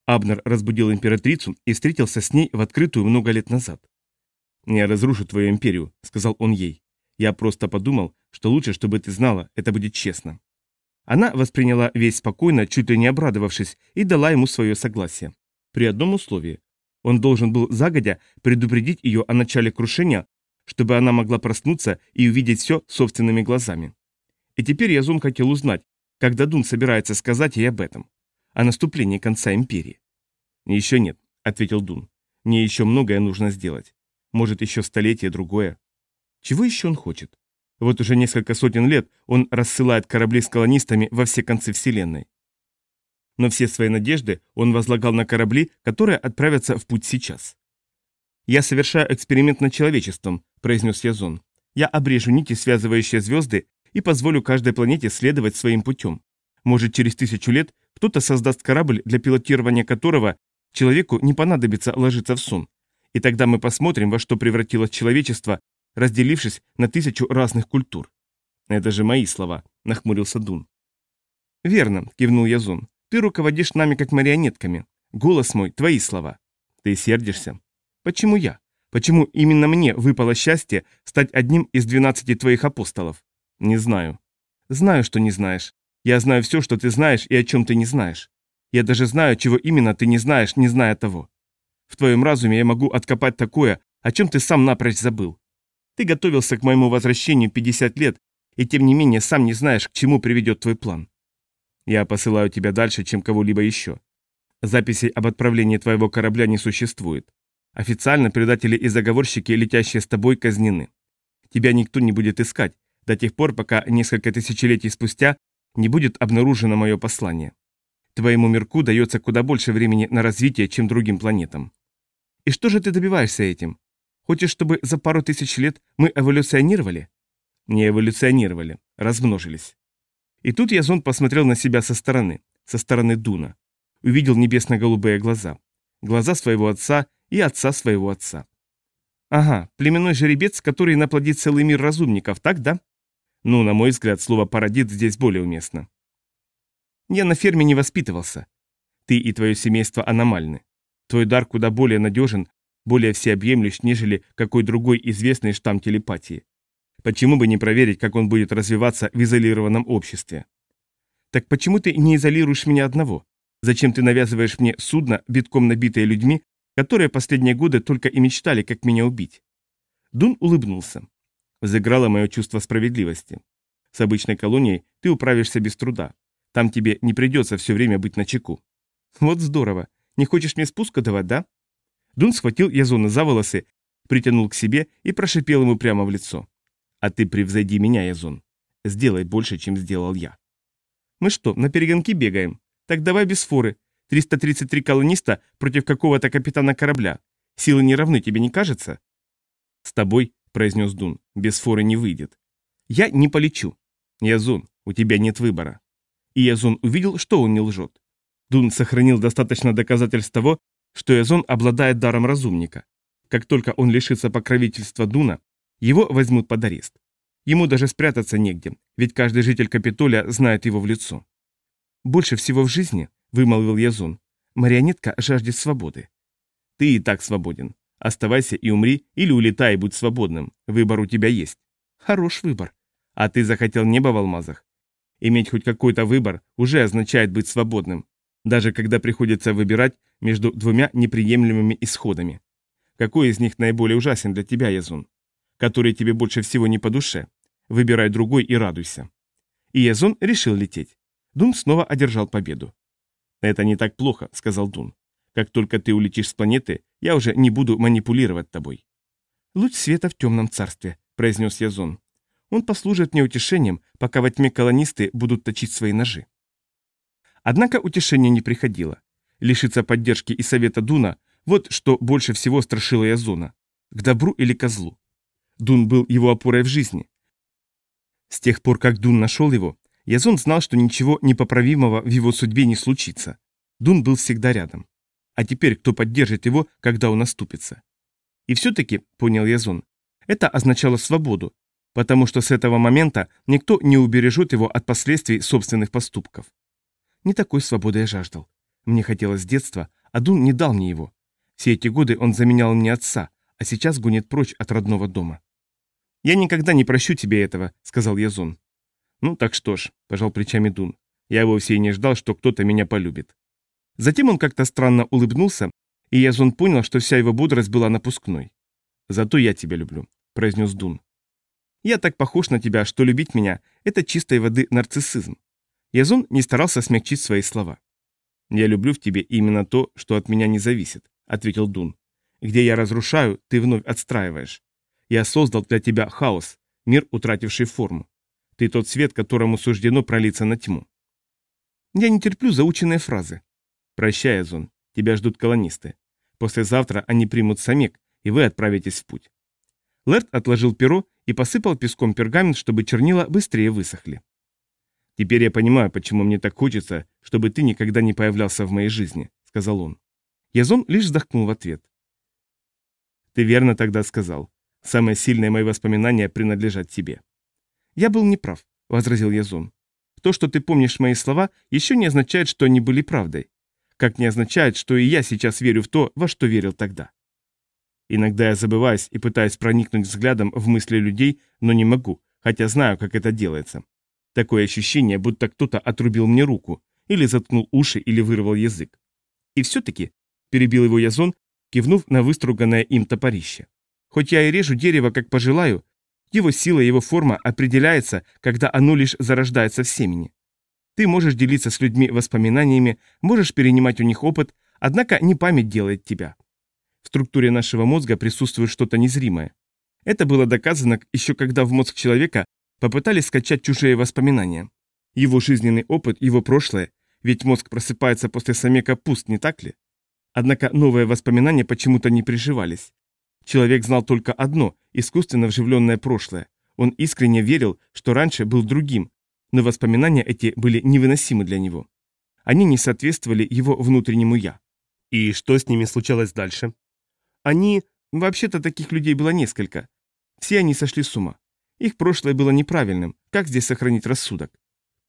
Абнер разбудил императрицу и встретился с ней в открытую много лет назад. «Я разрушу твою империю», — сказал он ей. «Я просто подумал, что лучше, чтобы ты знала, это будет честно». Она восприняла весь спокойно, чуть ли не обрадовавшись, и дала ему свое согласие. При одном условии. Он должен был загодя предупредить ее о начале крушения, чтобы она могла проснуться и увидеть все собственными глазами. И теперь Язун хотел узнать, когда Дун собирается сказать ей об этом о наступлении конца империи. «Еще нет», — ответил Дун. «Мне еще многое нужно сделать. Может, еще столетие другое». Чего еще он хочет? Вот уже несколько сотен лет он рассылает корабли с колонистами во все концы Вселенной. Но все свои надежды он возлагал на корабли, которые отправятся в путь сейчас. «Я совершаю эксперимент над человечеством», — произнес Язон. «Я обрежу нити, связывающие звезды, и позволю каждой планете следовать своим путем. Может, через тысячу лет кто-то создаст корабль, для пилотирования которого человеку не понадобится ложиться в сон. И тогда мы посмотрим, во что превратилось человечество, разделившись на тысячу разных культур. Это же мои слова, нахмурился Дун. Верно, кивнул Язон. Ты руководишь нами как марионетками. Голос мой, твои слова. Ты сердишься? Почему я? Почему именно мне выпало счастье стать одним из двенадцати твоих апостолов? Не знаю. Знаю, что не знаешь. Я знаю все, что ты знаешь и о чем ты не знаешь. Я даже знаю, чего именно ты не знаешь, не зная того. В твоем разуме я могу откопать такое, о чем ты сам напрочь забыл. Ты готовился к моему возвращению 50 лет, и тем не менее сам не знаешь, к чему приведет твой план. Я посылаю тебя дальше, чем кого-либо еще. Записей об отправлении твоего корабля не существует. Официально предатели и заговорщики, летящие с тобой, казнены. Тебя никто не будет искать, до тех пор, пока несколько тысячелетий спустя не будет обнаружено мое послание. Твоему мирку дается куда больше времени на развитие, чем другим планетам. И что же ты добиваешься этим? Хочешь, чтобы за пару тысяч лет мы эволюционировали? Не эволюционировали, размножились. И тут Язон посмотрел на себя со стороны, со стороны Дуна. Увидел небесно-голубые глаза. Глаза своего отца и отца своего отца. Ага, племенной жеребец, который наплодит целый мир разумников, так, да? Ну, на мой взгляд, слово «парадит» здесь более уместно. Я на ферме не воспитывался. Ты и твое семейство аномальны. Твой дар куда более надежен, более всеобъемлющ, нежели какой другой известный штамм телепатии. Почему бы не проверить, как он будет развиваться в изолированном обществе? Так почему ты не изолируешь меня одного? Зачем ты навязываешь мне судно, битком набитое людьми, которые последние годы только и мечтали, как меня убить? Дун улыбнулся. Взыграло мое чувство справедливости. С обычной колонией ты управишься без труда. Там тебе не придется все время быть на чеку. Вот здорово. Не хочешь мне спуск давать, да? Дун схватил Язона за волосы, притянул к себе и прошипел ему прямо в лицо. А ты превзойди меня, Язон. Сделай больше, чем сделал я. Мы что, на перегонки бегаем? Так давай без форы. 333 колониста против какого-то капитана корабля. Силы не равны, тебе не кажется? С тобой произнес Дун. «Без форы не выйдет». «Я не полечу». «Язун, у тебя нет выбора». И Язун увидел, что он не лжет. Дун сохранил достаточно доказательств того, что Язон обладает даром разумника. Как только он лишится покровительства Дуна, его возьмут под арест. Ему даже спрятаться негде, ведь каждый житель Капитолия знает его в лицо. «Больше всего в жизни», — вымолвил Язон, — «марионетка жаждет свободы». «Ты и так свободен. Оставайся и умри, или улетай и будь свободным. Выбор у тебя есть. Хорош выбор. А ты захотел небо в алмазах? Иметь хоть какой-то выбор уже означает быть свободным, даже когда приходится выбирать между двумя неприемлемыми исходами. Какой из них наиболее ужасен для тебя, Язун? Который тебе больше всего не по душе? Выбирай другой и радуйся. И Язун решил лететь. Дун снова одержал победу. «Это не так плохо», — сказал Дун. Как только ты улетишь с планеты, я уже не буду манипулировать тобой. «Луч света в темном царстве», — произнес Язон. «Он послужит мне утешением, пока во тьме колонисты будут точить свои ножи». Однако утешение не приходило. Лишиться поддержки и совета Дуна – вот что больше всего страшило Язона. К добру или козлу. Дун был его опорой в жизни. С тех пор, как Дун нашел его, Язон знал, что ничего непоправимого в его судьбе не случится. Дун был всегда рядом. А теперь кто поддержит его, когда он оступится? И все-таки, понял Язон, это означало свободу, потому что с этого момента никто не убережет его от последствий собственных поступков. Не такой свободы я жаждал. Мне хотелось с детства, а Дун не дал мне его. Все эти годы он заменял мне отца, а сейчас гонит прочь от родного дома. «Я никогда не прощу тебе этого», — сказал Язон. «Ну так что ж», — пожал плечами Дун. «Я вовсе и не ждал, что кто-то меня полюбит. Затем он как-то странно улыбнулся, и Язон понял, что вся его бодрость была напускной. «Зато я тебя люблю», — произнес Дун. «Я так похож на тебя, что любить меня — это чистой воды нарциссизм». Язон не старался смягчить свои слова. «Я люблю в тебе именно то, что от меня не зависит», — ответил Дун. «Где я разрушаю, ты вновь отстраиваешь. Я создал для тебя хаос, мир, утративший форму. Ты тот свет, которому суждено пролиться на тьму». «Я не терплю заученные фразы», «Прощай, Азон, тебя ждут колонисты. Послезавтра они примут самек, и вы отправитесь в путь». Лэрд отложил перо и посыпал песком пергамент, чтобы чернила быстрее высохли. «Теперь я понимаю, почему мне так хочется, чтобы ты никогда не появлялся в моей жизни», — сказал он. Язон лишь вздохнул в ответ. Ты верно тогда сказал. Самые сильные мои воспоминания принадлежат тебе. Я был неправ, возразил Язон. То, что ты помнишь мои слова, еще не означает, что они были правдой. Как не означает, что и я сейчас верю в то, во что верил тогда. Иногда я забываюсь и пытаюсь проникнуть взглядом в мысли людей, но не могу, хотя знаю, как это делается. Такое ощущение, будто кто-то отрубил мне руку, или заткнул уши, или вырвал язык. И все-таки, перебил его Язон, кивнув на выструганное им топорище. Хоть я и режу дерево, как пожелаю, его сила, его форма определяется, когда оно лишь зарождается в семени. Ты можешь делиться с людьми воспоминаниями, можешь перенимать у них опыт, однако не память делает тебя. В структуре нашего мозга присутствует что-то незримое. Это было доказано еще когда в мозг человека попытались скачать чужие воспоминания. Его жизненный опыт, его прошлое, ведь мозг просыпается после самека пуст, не так ли? Однако новые воспоминания почему-то не приживались. Человек знал только одно – искусственно вживленное прошлое. Он искренне верил, что раньше был другим, но воспоминания эти были невыносимы для него. Они не соответствовали его внутреннему «я». И что с ними случалось дальше? Они... Вообще-то таких людей было несколько. Все они сошли с ума. Их прошлое было неправильным. Как здесь сохранить рассудок?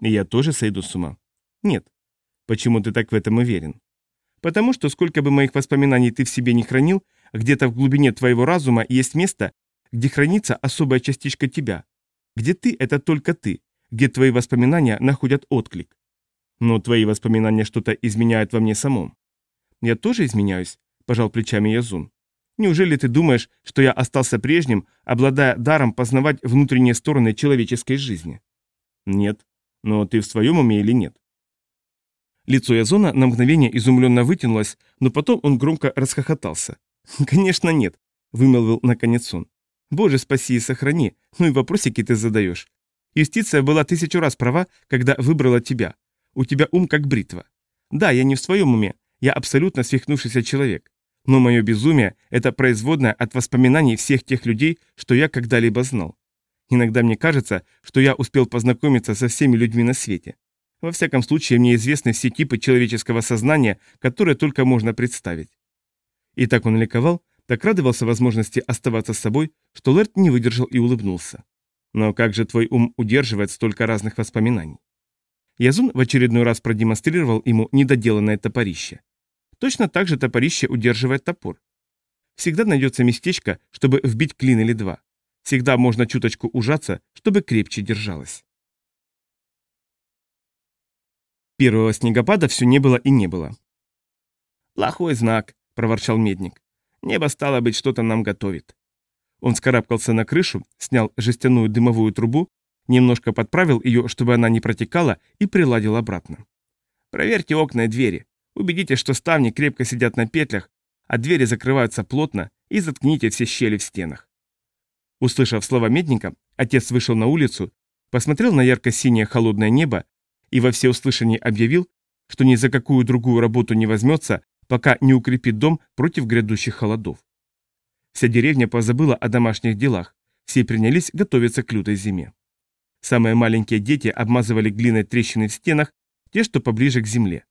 И я тоже сойду с ума? Нет. Почему ты так в этом уверен? Потому что сколько бы моих воспоминаний ты в себе не хранил, где-то в глубине твоего разума есть место, где хранится особая частичка тебя. Где ты — это только ты, где твои воспоминания находят отклик. Но твои воспоминания что-то изменяют во мне самом. Я тоже изменяюсь, пожал плечами Язун. Неужели ты думаешь, что я остался прежним, обладая даром познавать внутренние стороны человеческой жизни? Нет. Но ты в своем уме или нет? Лицо Язона на мгновение изумленно вытянулось, но потом он громко расхохотался. [laughs] «Конечно нет», — вымолвил наконец он. «Боже, спаси и сохрани, ну и вопросики ты задаешь. Юстиция была тысячу раз права, когда выбрала тебя. У тебя ум как бритва. Да, я не в своем уме, я абсолютно свихнувшийся человек. Но мое безумие – это производное от воспоминаний всех тех людей, что я когда-либо знал. Иногда мне кажется, что я успел познакомиться со всеми людьми на свете. Во всяком случае, мне известны все типы человеческого сознания, которые только можно представить. И так он ликовал, так радовался возможности оставаться с собой, что Лэрт не выдержал и улыбнулся. Но как же твой ум удерживает столько разных воспоминаний? Язун в очередной раз продемонстрировал ему недоделанное топорище. Точно так же топорище удерживает топор. Всегда найдется местечко, чтобы вбить клин или два. Всегда можно чуточку ужаться, чтобы крепче держалось. Первого снегопада все не было и не было. «Плохой знак», — проворчал Медник. «Небо, стало быть, что-то нам готовит». Он скарабкался на крышу, снял жестяную дымовую трубу, немножко подправил ее, чтобы она не протекала, и приладил обратно. «Проверьте окна и двери. Убедитесь, что ставни крепко сидят на петлях, а двери закрываются плотно, и заткните все щели в стенах». Услышав слова Медника, отец вышел на улицу, посмотрел на ярко-синее холодное небо и во всеуслышание объявил, что ни за какую другую работу не возьмется, пока не укрепит дом против грядущих холодов. Вся деревня позабыла о домашних делах, все принялись готовиться к лютой зиме. Самые маленькие дети обмазывали глиной трещины в стенах, те, что поближе к земле.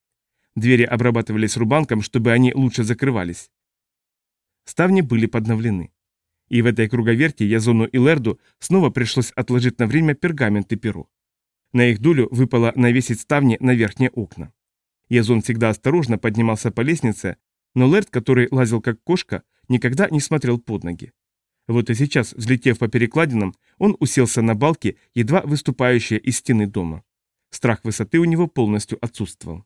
Двери обрабатывались рубанком, чтобы они лучше закрывались. Ставни были подновлены. И в этой круговерти Язону и Лерду снова пришлось отложить на время пергамент и перо. На их долю выпало навесить ставни на верхние окна. Язон всегда осторожно поднимался по лестнице, но Лерд, который лазил как кошка, никогда не смотрел под ноги. Вот и сейчас, взлетев по перекладинам, он уселся на балке, едва выступающие из стены дома. Страх высоты у него полностью отсутствовал.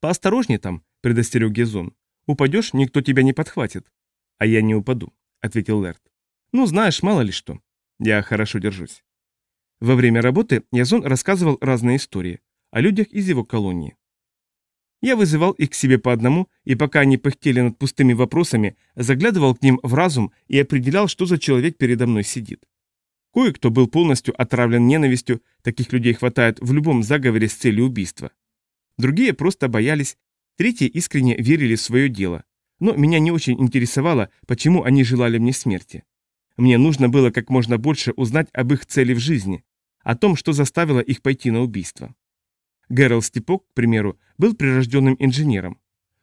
«Поосторожней там», — предостерег Язон. «Упадешь, никто тебя не подхватит». «А я не упаду», — ответил Лерд. «Ну, знаешь, мало ли что. Я хорошо держусь». Во время работы Язон рассказывал разные истории о людях из его колонии. Я вызывал их к себе по одному, и пока они пыхтели над пустыми вопросами, заглядывал к ним в разум и определял, что за человек передо мной сидит. Кое-кто был полностью отравлен ненавистью, таких людей хватает в любом заговоре с целью убийства. Другие просто боялись, третьи искренне верили в свое дело. Но меня не очень интересовало, почему они желали мне смерти. Мне нужно было как можно больше узнать об их цели в жизни, о том, что заставило их пойти на убийство. Гэрол Степок, к примеру, был прирожденным инженером.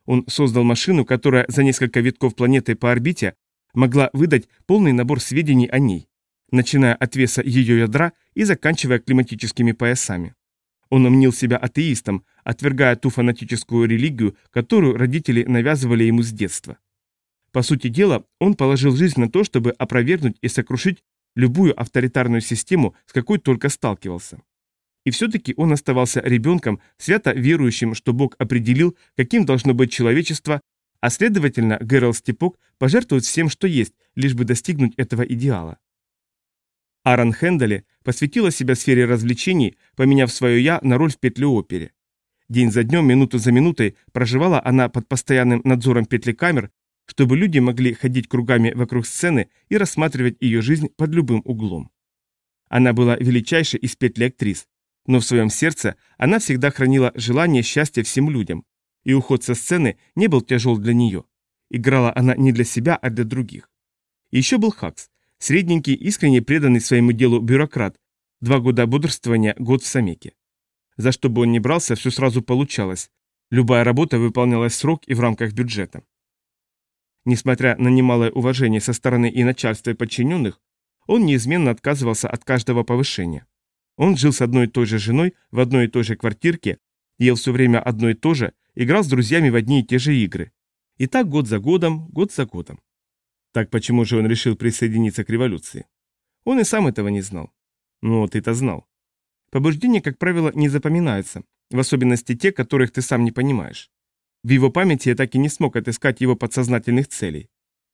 Он создал машину, которая за несколько витков планеты по орбите могла выдать полный набор сведений о ней, начиная от веса ее ядра и заканчивая климатическими поясами. Он умнил себя атеистом, отвергая ту фанатическую религию, которую родители навязывали ему с детства. По сути дела, он положил жизнь на то, чтобы опровергнуть и сокрушить любую авторитарную систему, с какой только сталкивался. И все-таки он оставался ребенком, свято верующим, что Бог определил, каким должно быть человечество, а следовательно, Гэрол Степок пожертвует всем, что есть, лишь бы достигнуть этого идеала. Аарон Хендали посвятила себя сфере развлечений, поменяв свое «я» на роль в петле-опере. День за днем, минуту за минутой проживала она под постоянным надзором петли камер, чтобы люди могли ходить кругами вокруг сцены и рассматривать ее жизнь под любым углом. Она была величайшей из петли актрис, но в своем сердце она всегда хранила желание счастья всем людям, и уход со сцены не был тяжел для нее. Играла она не для себя, а для других. Еще был Хакс, Средненький, искренне преданный своему делу бюрократ. Два года бодрствования, год в Самеке. За что бы он ни брался, все сразу получалось. Любая работа выполнялась в срок и в рамках бюджета. Несмотря на немалое уважение со стороны и начальства, и подчиненных, он неизменно отказывался от каждого повышения. Он жил с одной и той же женой в одной и той же квартирке, ел все время одно и то же, играл с друзьями в одни и те же игры. И так год за годом, год за годом. Так почему же он решил присоединиться к революции? Он и сам этого не знал. Ну, ты-то знал. Побуждения, как правило, не запоминаются, в особенности те, которых ты сам не понимаешь. В его памяти я так и не смог отыскать его подсознательных целей.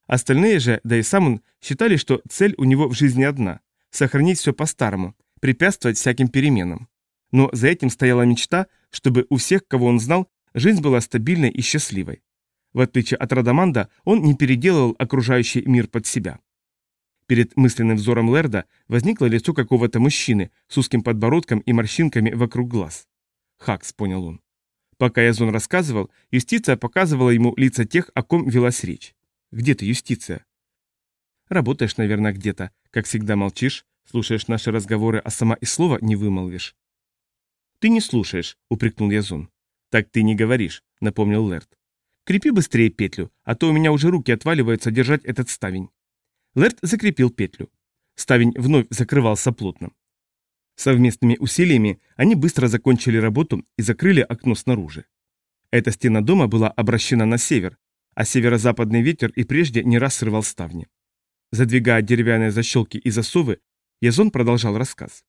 Остальные же, да и сам он, считали, что цель у него в жизни одна – сохранить все по-старому, препятствовать всяким переменам. Но за этим стояла мечта, чтобы у всех, кого он знал, жизнь была стабильной и счастливой. В отличие от Радаманда, он не переделал окружающий мир под себя. Перед мысленным взором Лерда возникло лицо какого-то мужчины с узким подбородком и морщинками вокруг глаз. Хакс, понял он. Пока Язон рассказывал, юстиция показывала ему лица тех, о ком велась речь. Где ты, юстиция? Работаешь, наверное, где-то. Как всегда молчишь, слушаешь наши разговоры, а сама и слова не вымолвишь. Ты не слушаешь, упрекнул Язон. Так ты не говоришь, напомнил Лерд. Крепи быстрее петлю, а то у меня уже руки отваливаются держать этот ставень. Лерт закрепил петлю. Ставень вновь закрывался плотно. Совместными усилиями они быстро закончили работу и закрыли окно снаружи. Эта стена дома была обращена на север, а северо-западный ветер и прежде не раз срывал ставни. Задвигая деревянные защелки и засовы, Язон продолжал рассказ.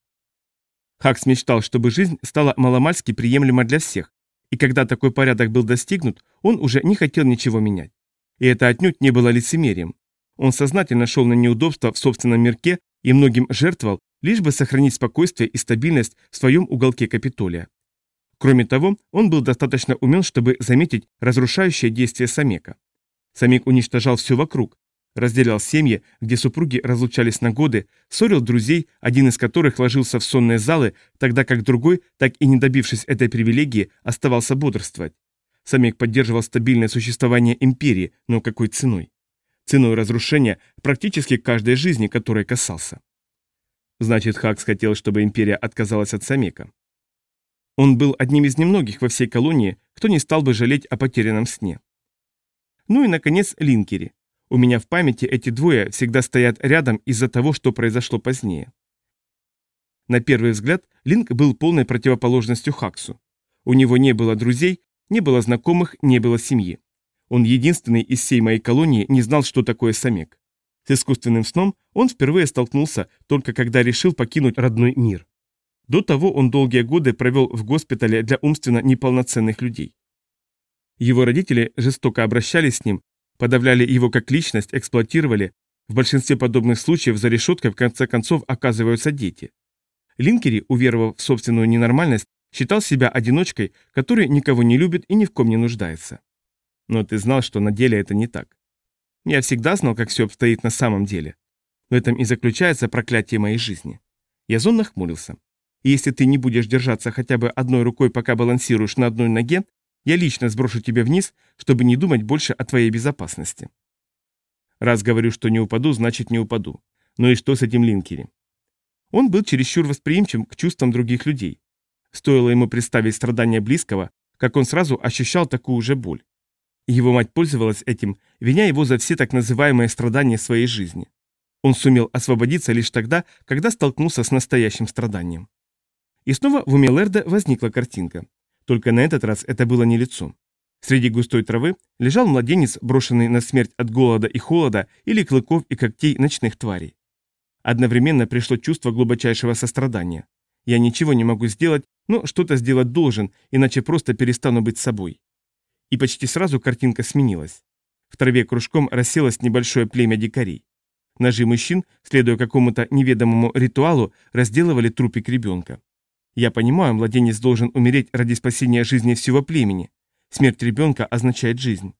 Хакс мечтал, чтобы жизнь стала маломальски приемлема для всех, и когда такой порядок был достигнут, он уже не хотел ничего менять. И это отнюдь не было лицемерием. Он сознательно шел на неудобства в собственном мирке и многим жертвовал, лишь бы сохранить спокойствие и стабильность в своем уголке Капитолия. Кроме того, он был достаточно умен, чтобы заметить разрушающее действие Самека. Самек уничтожал все вокруг, разделял семьи, где супруги разлучались на годы, ссорил друзей, один из которых ложился в сонные залы, тогда как другой, так и не добившись этой привилегии, оставался бодрствовать. Самек поддерживал стабильное существование империи, но какой ценой? Ценой разрушения практически каждой жизни, которой касался. Значит, Хакс хотел, чтобы империя отказалась от Самека. Он был одним из немногих во всей колонии, кто не стал бы жалеть о потерянном сне. Ну и, наконец, Линкери. У меня в памяти эти двое всегда стоят рядом из-за того, что произошло позднее. На первый взгляд, Линк был полной противоположностью Хаксу. У него не было друзей, не было знакомых, не было семьи. Он единственный из всей моей колонии не знал, что такое самек. С искусственным сном он впервые столкнулся только когда решил покинуть родной мир. До того он долгие годы провел в госпитале для умственно неполноценных людей. Его родители жестоко обращались с ним, подавляли его как личность, эксплуатировали. В большинстве подобных случаев за решеткой в конце концов оказываются дети. Линкери, уверовав в собственную ненормальность, считал себя одиночкой, который никого не любит и ни в ком не нуждается. Но ты знал, что на деле это не так. Я всегда знал, как все обстоит на самом деле. В этом и заключается проклятие моей жизни. Язон нахмурился. И если ты не будешь держаться хотя бы одной рукой, пока балансируешь на одной ноге, я лично сброшу тебя вниз, чтобы не думать больше о твоей безопасности. Раз говорю, что не упаду, значит не упаду. Ну и что с этим Линкери? Он был чересчур восприимчив к чувствам других людей. Стоило ему представить страдания близкого, как он сразу ощущал такую же боль. Его мать пользовалась этим, виня его за все так называемые страдания своей жизни. Он сумел освободиться лишь тогда, когда столкнулся с настоящим страданием. И снова в уме Лерда возникла картинка. Только на этот раз это было не лицо. Среди густой травы лежал младенец, брошенный на смерть от голода и холода или клыков и когтей ночных тварей. Одновременно пришло чувство глубочайшего сострадания. Я ничего не могу сделать, но что-то сделать должен, иначе просто перестану быть собой. И почти сразу картинка сменилась. В траве кружком расселось небольшое племя дикарей. Ножи мужчин, следуя какому-то неведомому ритуалу, разделывали трупик ребенка. Я понимаю, младенец должен умереть ради спасения жизни всего племени. Смерть ребенка означает жизнь.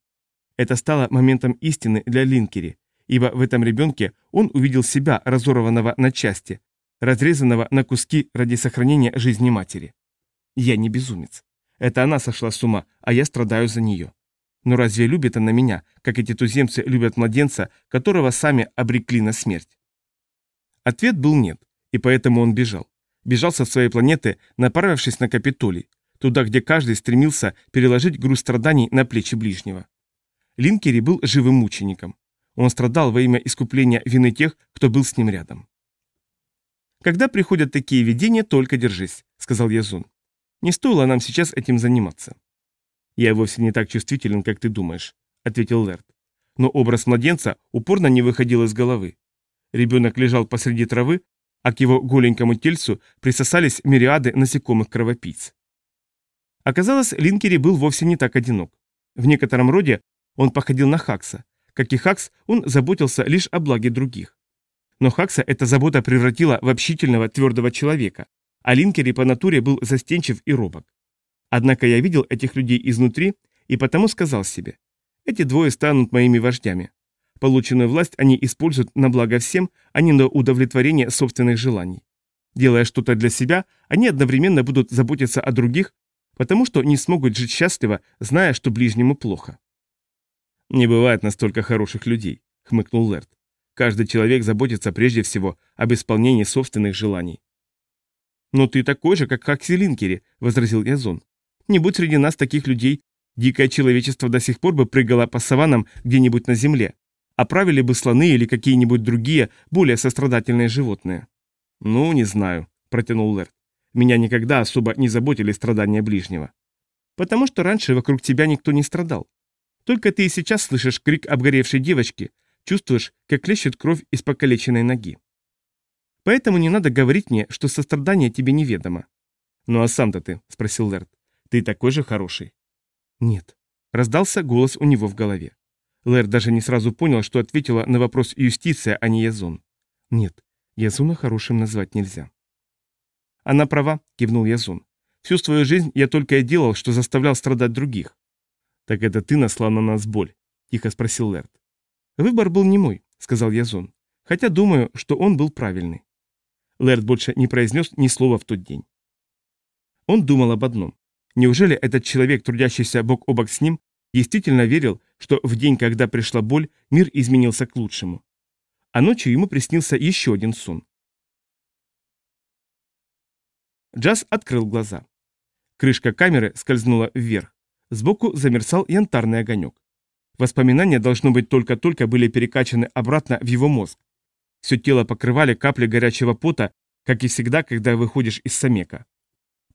Это стало моментом истины для Линкери, ибо в этом ребенке он увидел себя, разорванного на части, разрезанного на куски ради сохранения жизни матери. Я не безумец. Это она сошла с ума, а я страдаю за нее. Но разве любит она меня, как эти туземцы любят младенца, которого сами обрекли на смерть? Ответ был нет, и поэтому он бежал. Бежал со своей планеты, направившись на Капитолий, туда, где каждый стремился переложить груз страданий на плечи ближнего. Линкери был живым мучеником. Он страдал во имя искупления вины тех, кто был с ним рядом. «Когда приходят такие видения, только держись», — сказал Язун. «Не стоило нам сейчас этим заниматься». «Я вовсе не так чувствителен, как ты думаешь», — ответил Лерт. Но образ младенца упорно не выходил из головы. Ребенок лежал посреди травы, а к его голенькому тельцу присосались мириады насекомых-кровопийц. Оказалось, Линкери был вовсе не так одинок. В некотором роде он походил на Хакса. Как и Хакс, он заботился лишь о благе других. Но Хакса эта забота превратила в общительного твердого человека, а Линкери по натуре был застенчив и робок. Однако я видел этих людей изнутри и потому сказал себе, эти двое станут моими вождями. Полученную власть они используют на благо всем, а не на удовлетворение собственных желаний. Делая что-то для себя, они одновременно будут заботиться о других, потому что не смогут жить счастливо, зная, что ближнему плохо. «Не бывает настолько хороших людей», — хмыкнул Лерт. «Каждый человек заботится прежде всего об исполнении собственных желаний». «Но ты такой же, как Хакси Линкери», — возразил Язон. «Не будь среди нас таких людей, дикое человечество до сих пор бы прыгало по саванам где-нибудь на земле, оправили бы слоны или какие-нибудь другие, более сострадательные животные». «Ну, не знаю», — протянул Лерт. «Меня никогда особо не заботили страдания ближнего». «Потому что раньше вокруг тебя никто не страдал. Только ты и сейчас слышишь крик обгоревшей девочки, чувствуешь, как лещет кровь из покалеченной ноги. Поэтому не надо говорить мне, что сострадание тебе неведомо. «Ну а сам-то ты?» – спросил Лерт. «Ты такой же хороший?» «Нет». Раздался голос у него в голове. Лэр даже не сразу понял, что ответила на вопрос юстиция, а не Язон. «Нет, Язуна хорошим назвать нельзя». «Она права», – кивнул Язун. «Всю свою жизнь я только и делал, что заставлял страдать других». «Так это ты наслал на нас боль?» – тихо спросил Лерт. «Выбор был не мой», – сказал Язун. «Хотя думаю, что он был правильный». Лэрд больше не произнес ни слова в тот день. Он думал об одном. Неужели этот человек, трудящийся бок о бок с ним, действительно верил, что в день, когда пришла боль, мир изменился к лучшему? А ночью ему приснился еще один сон. Джаз открыл глаза. Крышка камеры скользнула вверх. Сбоку замерцал янтарный огонек. Воспоминания, должно быть, только-только были перекачаны обратно в его мозг. Все тело покрывали капли горячего пота, как и всегда, когда выходишь из самека.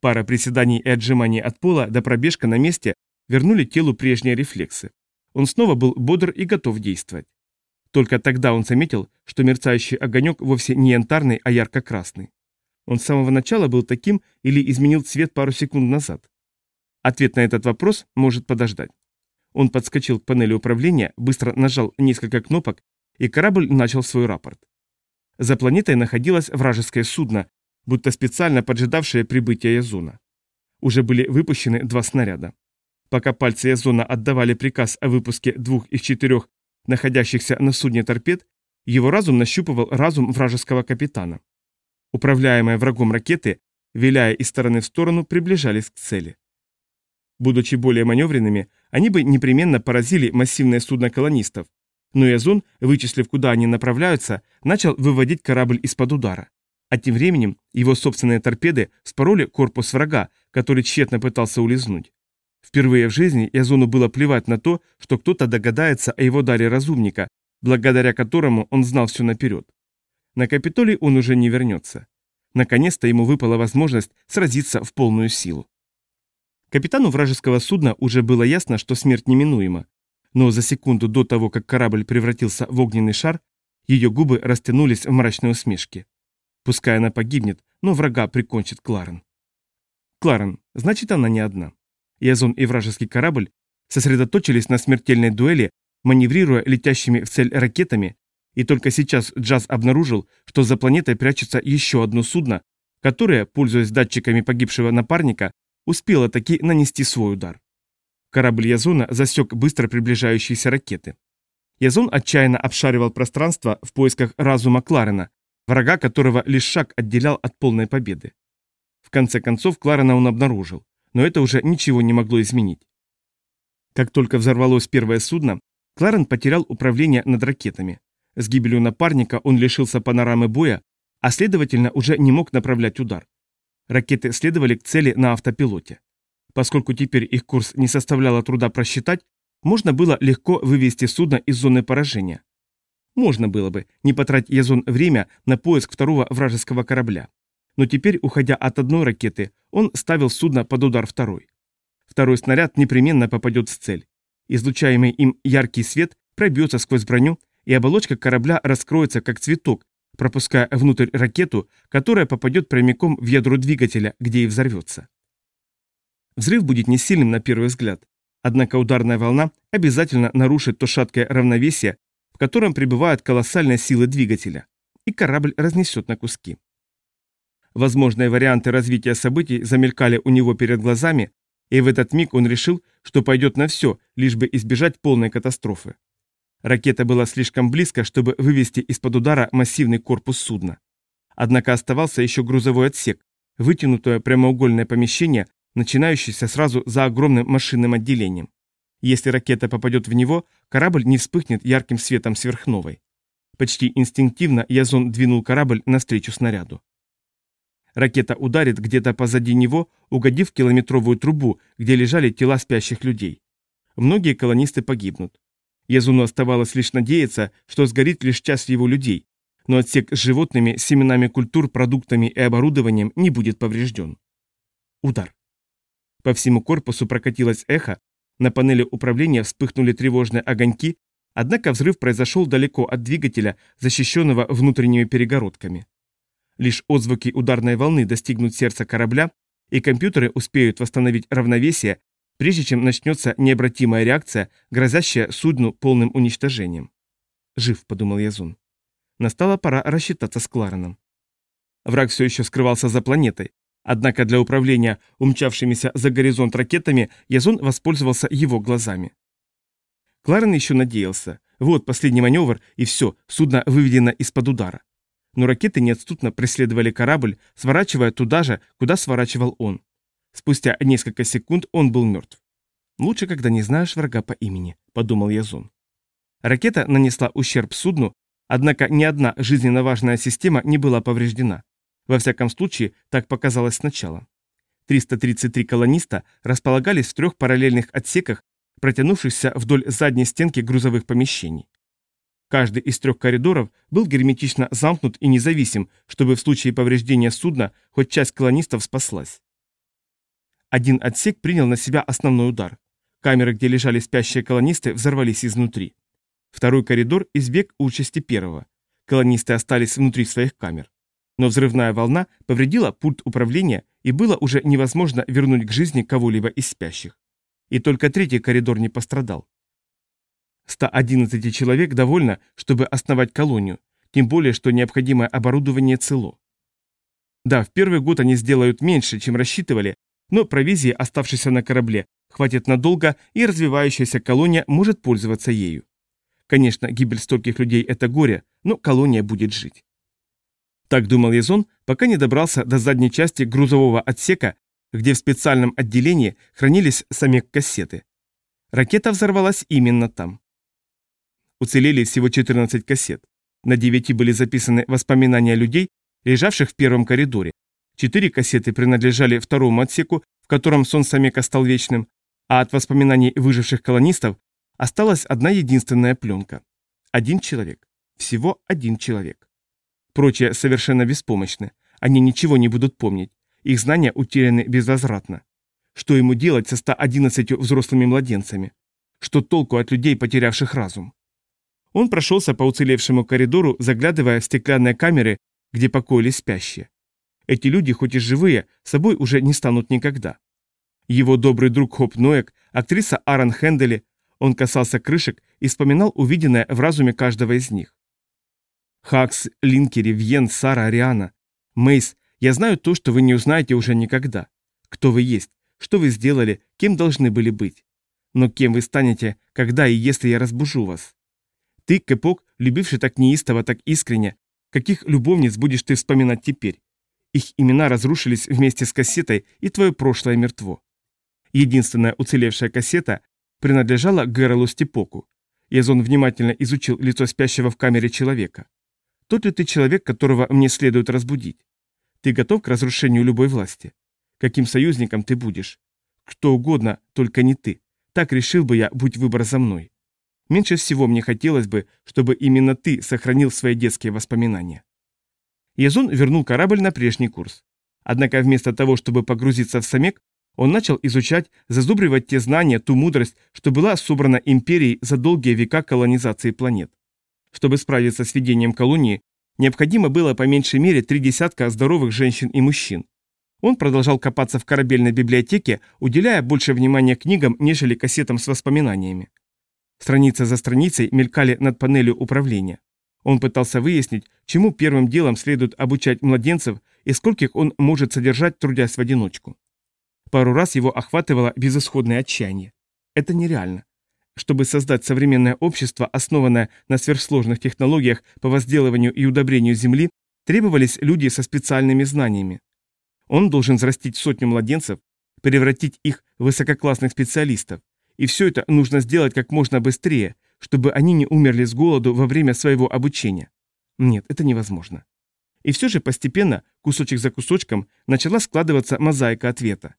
Пара приседаний и отжиманий от пола до пробежка на месте вернули телу прежние рефлексы. Он снова был бодр и готов действовать. Только тогда он заметил, что мерцающий огонек вовсе не янтарный, а ярко-красный. Он с самого начала был таким или изменил цвет пару секунд назад? Ответ на этот вопрос может подождать. Он подскочил к панели управления, быстро нажал несколько кнопок, и корабль начал свой рапорт. За планетой находилось вражеское судно, будто специально поджидавшее прибытие Язона. Уже были выпущены два снаряда. Пока пальцы Язона отдавали приказ о выпуске двух из четырех находящихся на судне торпед, его разум нащупывал разум вражеского капитана. Управляемые врагом ракеты, виляя из стороны в сторону, приближались к цели. Будучи более маневренными, они бы непременно поразили массивное судно колонистов, но Язон, вычислив, куда они направляются, начал выводить корабль из-под удара. А тем временем его собственные торпеды спороли корпус врага, который тщетно пытался улизнуть. Впервые в жизни Язону было плевать на то, что кто-то догадается о его даре разумника, благодаря которому он знал все наперед. На Капитолий он уже не вернется. Наконец-то ему выпала возможность сразиться в полную силу. Капитану вражеского судна уже было ясно, что смерть неминуема, но за секунду до того, как корабль превратился в огненный шар, ее губы растянулись в мрачной усмешке. Пускай она погибнет, но врага прикончит Кларен. Кларен, значит, она не одна. Язон и вражеский корабль сосредоточились на смертельной дуэли, маневрируя летящими в цель ракетами, и только сейчас Джаз обнаружил, что за планетой прячется еще одно судно, которое, пользуясь датчиками погибшего напарника, успело таки нанести свой удар. Корабль Язона засек быстро приближающиеся ракеты. Язон отчаянно обшаривал пространство в поисках разума Кларена, врага которого лишь шаг отделял от полной победы. В конце концов Кларена он обнаружил, но это уже ничего не могло изменить. Как только взорвалось первое судно, Кларен потерял управление над ракетами. С гибелью напарника он лишился панорамы боя, а следовательно уже не мог направлять удар. Ракеты следовали к цели на автопилоте. Поскольку теперь их курс не составляло труда просчитать, можно было легко вывести судно из зоны поражения. Можно было бы, не потратить Язон время на поиск второго вражеского корабля. Но теперь, уходя от одной ракеты, он ставил судно под удар второй. Второй снаряд непременно попадет в цель. Излучаемый им яркий свет пробьется сквозь броню и оболочка корабля раскроется как цветок, пропуская внутрь ракету, которая попадет прямиком в ядро двигателя, где и взорвется. Взрыв будет не сильным на первый взгляд, однако ударная волна обязательно нарушит то шаткое равновесие, в котором пребывают колоссальные силы двигателя, и корабль разнесет на куски. Возможные варианты развития событий замелькали у него перед глазами, и в этот миг он решил, что пойдет на все, лишь бы избежать полной катастрофы. Ракета была слишком близко, чтобы вывести из-под удара массивный корпус судна. Однако оставался еще грузовой отсек, вытянутое прямоугольное помещение, начинающееся сразу за огромным машинным отделением. Если ракета попадет в него, корабль не вспыхнет ярким светом сверхновой. Почти инстинктивно Язон двинул корабль навстречу снаряду. Ракета ударит где-то позади него, угодив в километровую трубу, где лежали тела спящих людей. Многие колонисты погибнут. Язуну оставалось лишь надеяться, что сгорит лишь часть его людей, но отсек с животными, семенами культур, продуктами и оборудованием не будет поврежден. Удар. По всему корпусу прокатилось эхо, на панели управления вспыхнули тревожные огоньки, однако взрыв произошел далеко от двигателя, защищенного внутренними перегородками. Лишь отзвуки ударной волны достигнут сердца корабля, и компьютеры успеют восстановить равновесие прежде чем начнется необратимая реакция, грозящая судну полным уничтожением. «Жив», — подумал Язун. Настала пора рассчитаться с Клареном. Враг все еще скрывался за планетой, однако для управления умчавшимися за горизонт ракетами Язун воспользовался его глазами. Кларен еще надеялся. Вот последний маневр, и все, судно выведено из-под удара. Но ракеты неотступно преследовали корабль, сворачивая туда же, куда сворачивал он. Спустя несколько секунд он был мертв. «Лучше, когда не знаешь врага по имени», — подумал Язон. Ракета нанесла ущерб судну, однако ни одна жизненно важная система не была повреждена. Во всяком случае, так показалось сначала. 333 колониста располагались в трех параллельных отсеках, протянувшихся вдоль задней стенки грузовых помещений. Каждый из трех коридоров был герметично замкнут и независим, чтобы в случае повреждения судна хоть часть колонистов спаслась. Один отсек принял на себя основной удар. Камеры, где лежали спящие колонисты, взорвались изнутри. Второй коридор избег участи первого. Колонисты остались внутри своих камер. Но взрывная волна повредила пульт управления, и было уже невозможно вернуть к жизни кого-либо из спящих. И только третий коридор не пострадал. 111 человек довольно, чтобы основать колонию, тем более, что необходимое оборудование цело. Да, в первый год они сделают меньше, чем рассчитывали, но провизии, оставшейся на корабле, хватит надолго, и развивающаяся колония может пользоваться ею. Конечно, гибель стольких людей – это горе, но колония будет жить. Так думал Язон, пока не добрался до задней части грузового отсека, где в специальном отделении хранились сами кассеты. Ракета взорвалась именно там. Уцелели всего 14 кассет. На 9 были записаны воспоминания людей, лежавших в первом коридоре, Четыре кассеты принадлежали второму отсеку, в котором сон Самека стал вечным, А от воспоминаний выживших колонистов осталась одна единственная пленка. Один человек. Всего один человек. Прочие совершенно беспомощны. Они ничего не будут помнить. Их знания утеряны безвозвратно. Что ему делать со 111 взрослыми младенцами? Что толку от людей, потерявших разум? Он прошелся по уцелевшему коридору, заглядывая в стеклянные камеры, где покоились спящие. Эти люди, хоть и живые, собой уже не станут никогда. Его добрый друг Хоп Ноек, актриса Аарон Хендели, он касался крышек и вспоминал увиденное в разуме каждого из них. Хакс, Линкери, Вьен, Сара, Ариана. Мейс, я знаю то, что вы не узнаете уже никогда. Кто вы есть, что вы сделали, кем должны были быть. Но кем вы станете, когда и если я разбужу вас? Ты, Кэпок, любивший так неистово, так искренне, каких любовниц будешь ты вспоминать теперь? Их имена разрушились вместе с кассетой, и твое прошлое мертво. Единственная уцелевшая кассета принадлежала Гэролу Степоку. Язон внимательно изучил лицо спящего в камере человека. Тот ли ты человек, которого мне следует разбудить? Ты готов к разрушению любой власти? Каким союзником ты будешь? Кто угодно, только не ты. Так решил бы я, будь выбор за мной. Меньше всего мне хотелось бы, чтобы именно ты сохранил свои детские воспоминания. Язон вернул корабль на прежний курс. Однако вместо того, чтобы погрузиться в самек, он начал изучать, зазубривать те знания, ту мудрость, что была собрана империей за долгие века колонизации планет. Чтобы справиться с ведением колонии, необходимо было по меньшей мере три десятка здоровых женщин и мужчин. Он продолжал копаться в корабельной библиотеке, уделяя больше внимания книгам, нежели кассетам с воспоминаниями. Страница за страницей мелькали над панелью управления. Он пытался выяснить, чему первым делом следует обучать младенцев и скольких он может содержать, трудясь в одиночку. Пару раз его охватывало безысходное отчаяние. Это нереально. Чтобы создать современное общество, основанное на сверхсложных технологиях по возделыванию и удобрению земли, требовались люди со специальными знаниями. Он должен взрастить сотню младенцев, превратить их в высококлассных специалистов, и все это нужно сделать как можно быстрее, чтобы они не умерли с голоду во время своего обучения. Нет, это невозможно. И все же постепенно, кусочек за кусочком, начала складываться мозаика ответа.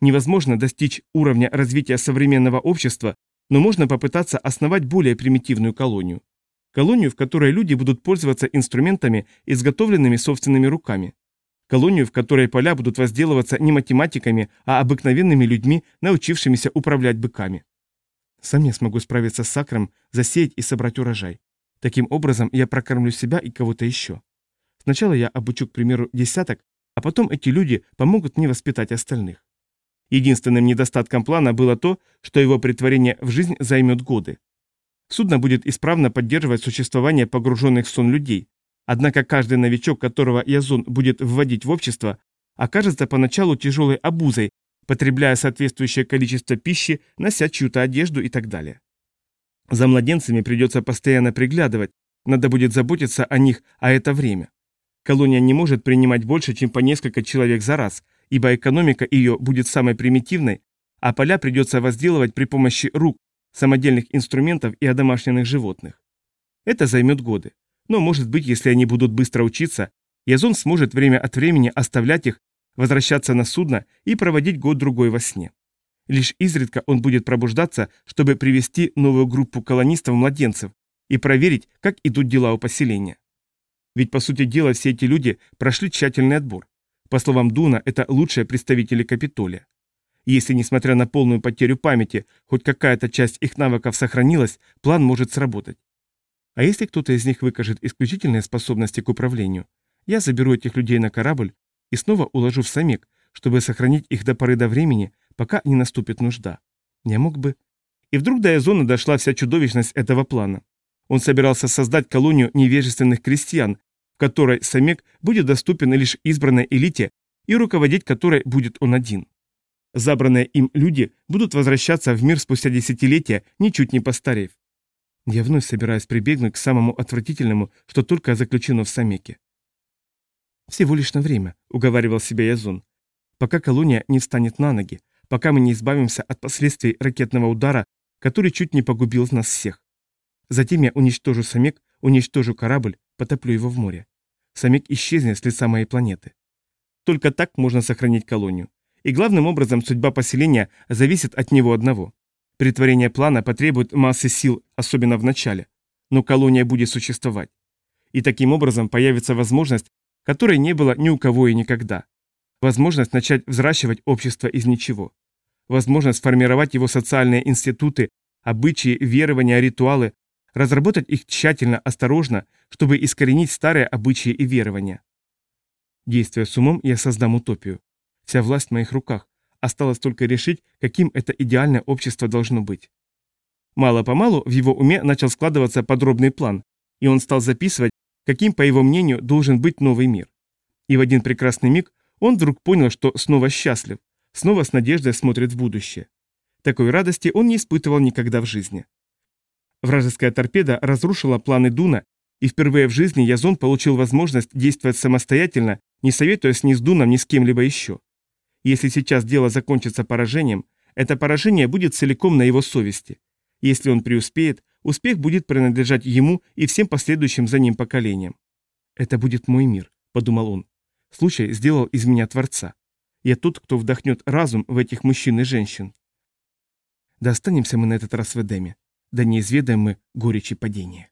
Невозможно достичь уровня развития современного общества, но можно попытаться основать более примитивную колонию. Колонию, в которой люди будут пользоваться инструментами, изготовленными собственными руками. Колонию, в которой поля будут возделываться не математиками, а обыкновенными людьми, научившимися управлять быками. Сам я смогу справиться с сакром, засеять и собрать урожай. Таким образом, я прокормлю себя и кого-то еще. Сначала я обучу, к примеру, десяток, а потом эти люди помогут мне воспитать остальных. Единственным недостатком плана было то, что его притворение в жизнь займет годы. Судно будет исправно поддерживать существование погруженных в сон людей, однако каждый новичок, которого Язон будет вводить в общество, окажется поначалу тяжелой обузой, потребляя соответствующее количество пищи, нося чью-то одежду и так далее. За младенцами придется постоянно приглядывать, надо будет заботиться о них, а это время. Колония не может принимать больше, чем по несколько человек за раз, ибо экономика ее будет самой примитивной, а поля придется возделывать при помощи рук, самодельных инструментов и одомашненных животных. Это займет годы. Но, может быть, если они будут быстро учиться, Язон сможет время от времени оставлять их, возвращаться на судно и проводить год-другой во сне. Лишь изредка он будет пробуждаться, чтобы привести новую группу колонистов-младенцев и проверить, как идут дела у поселения. Ведь, по сути дела, все эти люди прошли тщательный отбор. По словам Дуна, это лучшие представители Капитолия. Если, несмотря на полную потерю памяти, хоть какая-то часть их навыков сохранилась, план может сработать. А если кто-то из них выкажет исключительные способности к управлению, я заберу этих людей на корабль и снова уложу в самек, чтобы сохранить их до поры до времени, пока не наступит нужда. Я мог бы... И вдруг до Эзона дошла вся чудовищность этого плана. Он собирался создать колонию невежественных крестьян, в которой самек будет доступен лишь избранной элите и руководить которой будет он один. Забранные им люди будут возвращаться в мир спустя десятилетия, ничуть не постарев. Я вновь собираюсь прибегнуть к самому отвратительному, что только заключено в Самеке. «Всего лишь на время», — уговаривал себя Язон. «Пока колония не встанет на ноги, пока мы не избавимся от последствий ракетного удара, который чуть не погубил нас всех. Затем я уничтожу Самек, уничтожу корабль, потоплю его в море. Самик исчезнет с лица моей планеты. Только так можно сохранить колонию. и главным образом судьба поселения зависит от него одного. Притворение плана потребует массы сил, особенно в начале, но колония будет существовать. И таким образом появится возможность, которой не было ни у кого и никогда. Возможность начать взращивать общество из ничего. Возможность сформировать его социальные институты, обычаи, верования, ритуалы, разработать их тщательно, осторожно, чтобы искоренить старые обычаи и верования. Действуя с умом, я создам утопию. Вся власть в моих руках. Осталось только решить, каким это идеальное общество должно быть. Мало-помалу в его уме начал складываться подробный план, и он стал записывать, каким, по его мнению, должен быть новый мир. И в один прекрасный миг он вдруг понял, что снова счастлив, снова с надеждой смотрит в будущее. Такой радости он не испытывал никогда в жизни. Вражеская торпеда разрушила планы Дуна, и впервые в жизни Язон получил возможность действовать самостоятельно, не советуясь ни с Дуном, ни с кем-либо еще. Если сейчас дело закончится поражением, это поражение будет целиком на его совести. Если он преуспеет, успех будет принадлежать ему и всем последующим за ним поколениям. «Это будет мой мир», — подумал он. «Случай сделал из меня Творца. Я тот, кто вдохнет разум в этих мужчин и женщин». Да останемся мы на этот раз в Эдеме. Да не изведаем мы горечи падения.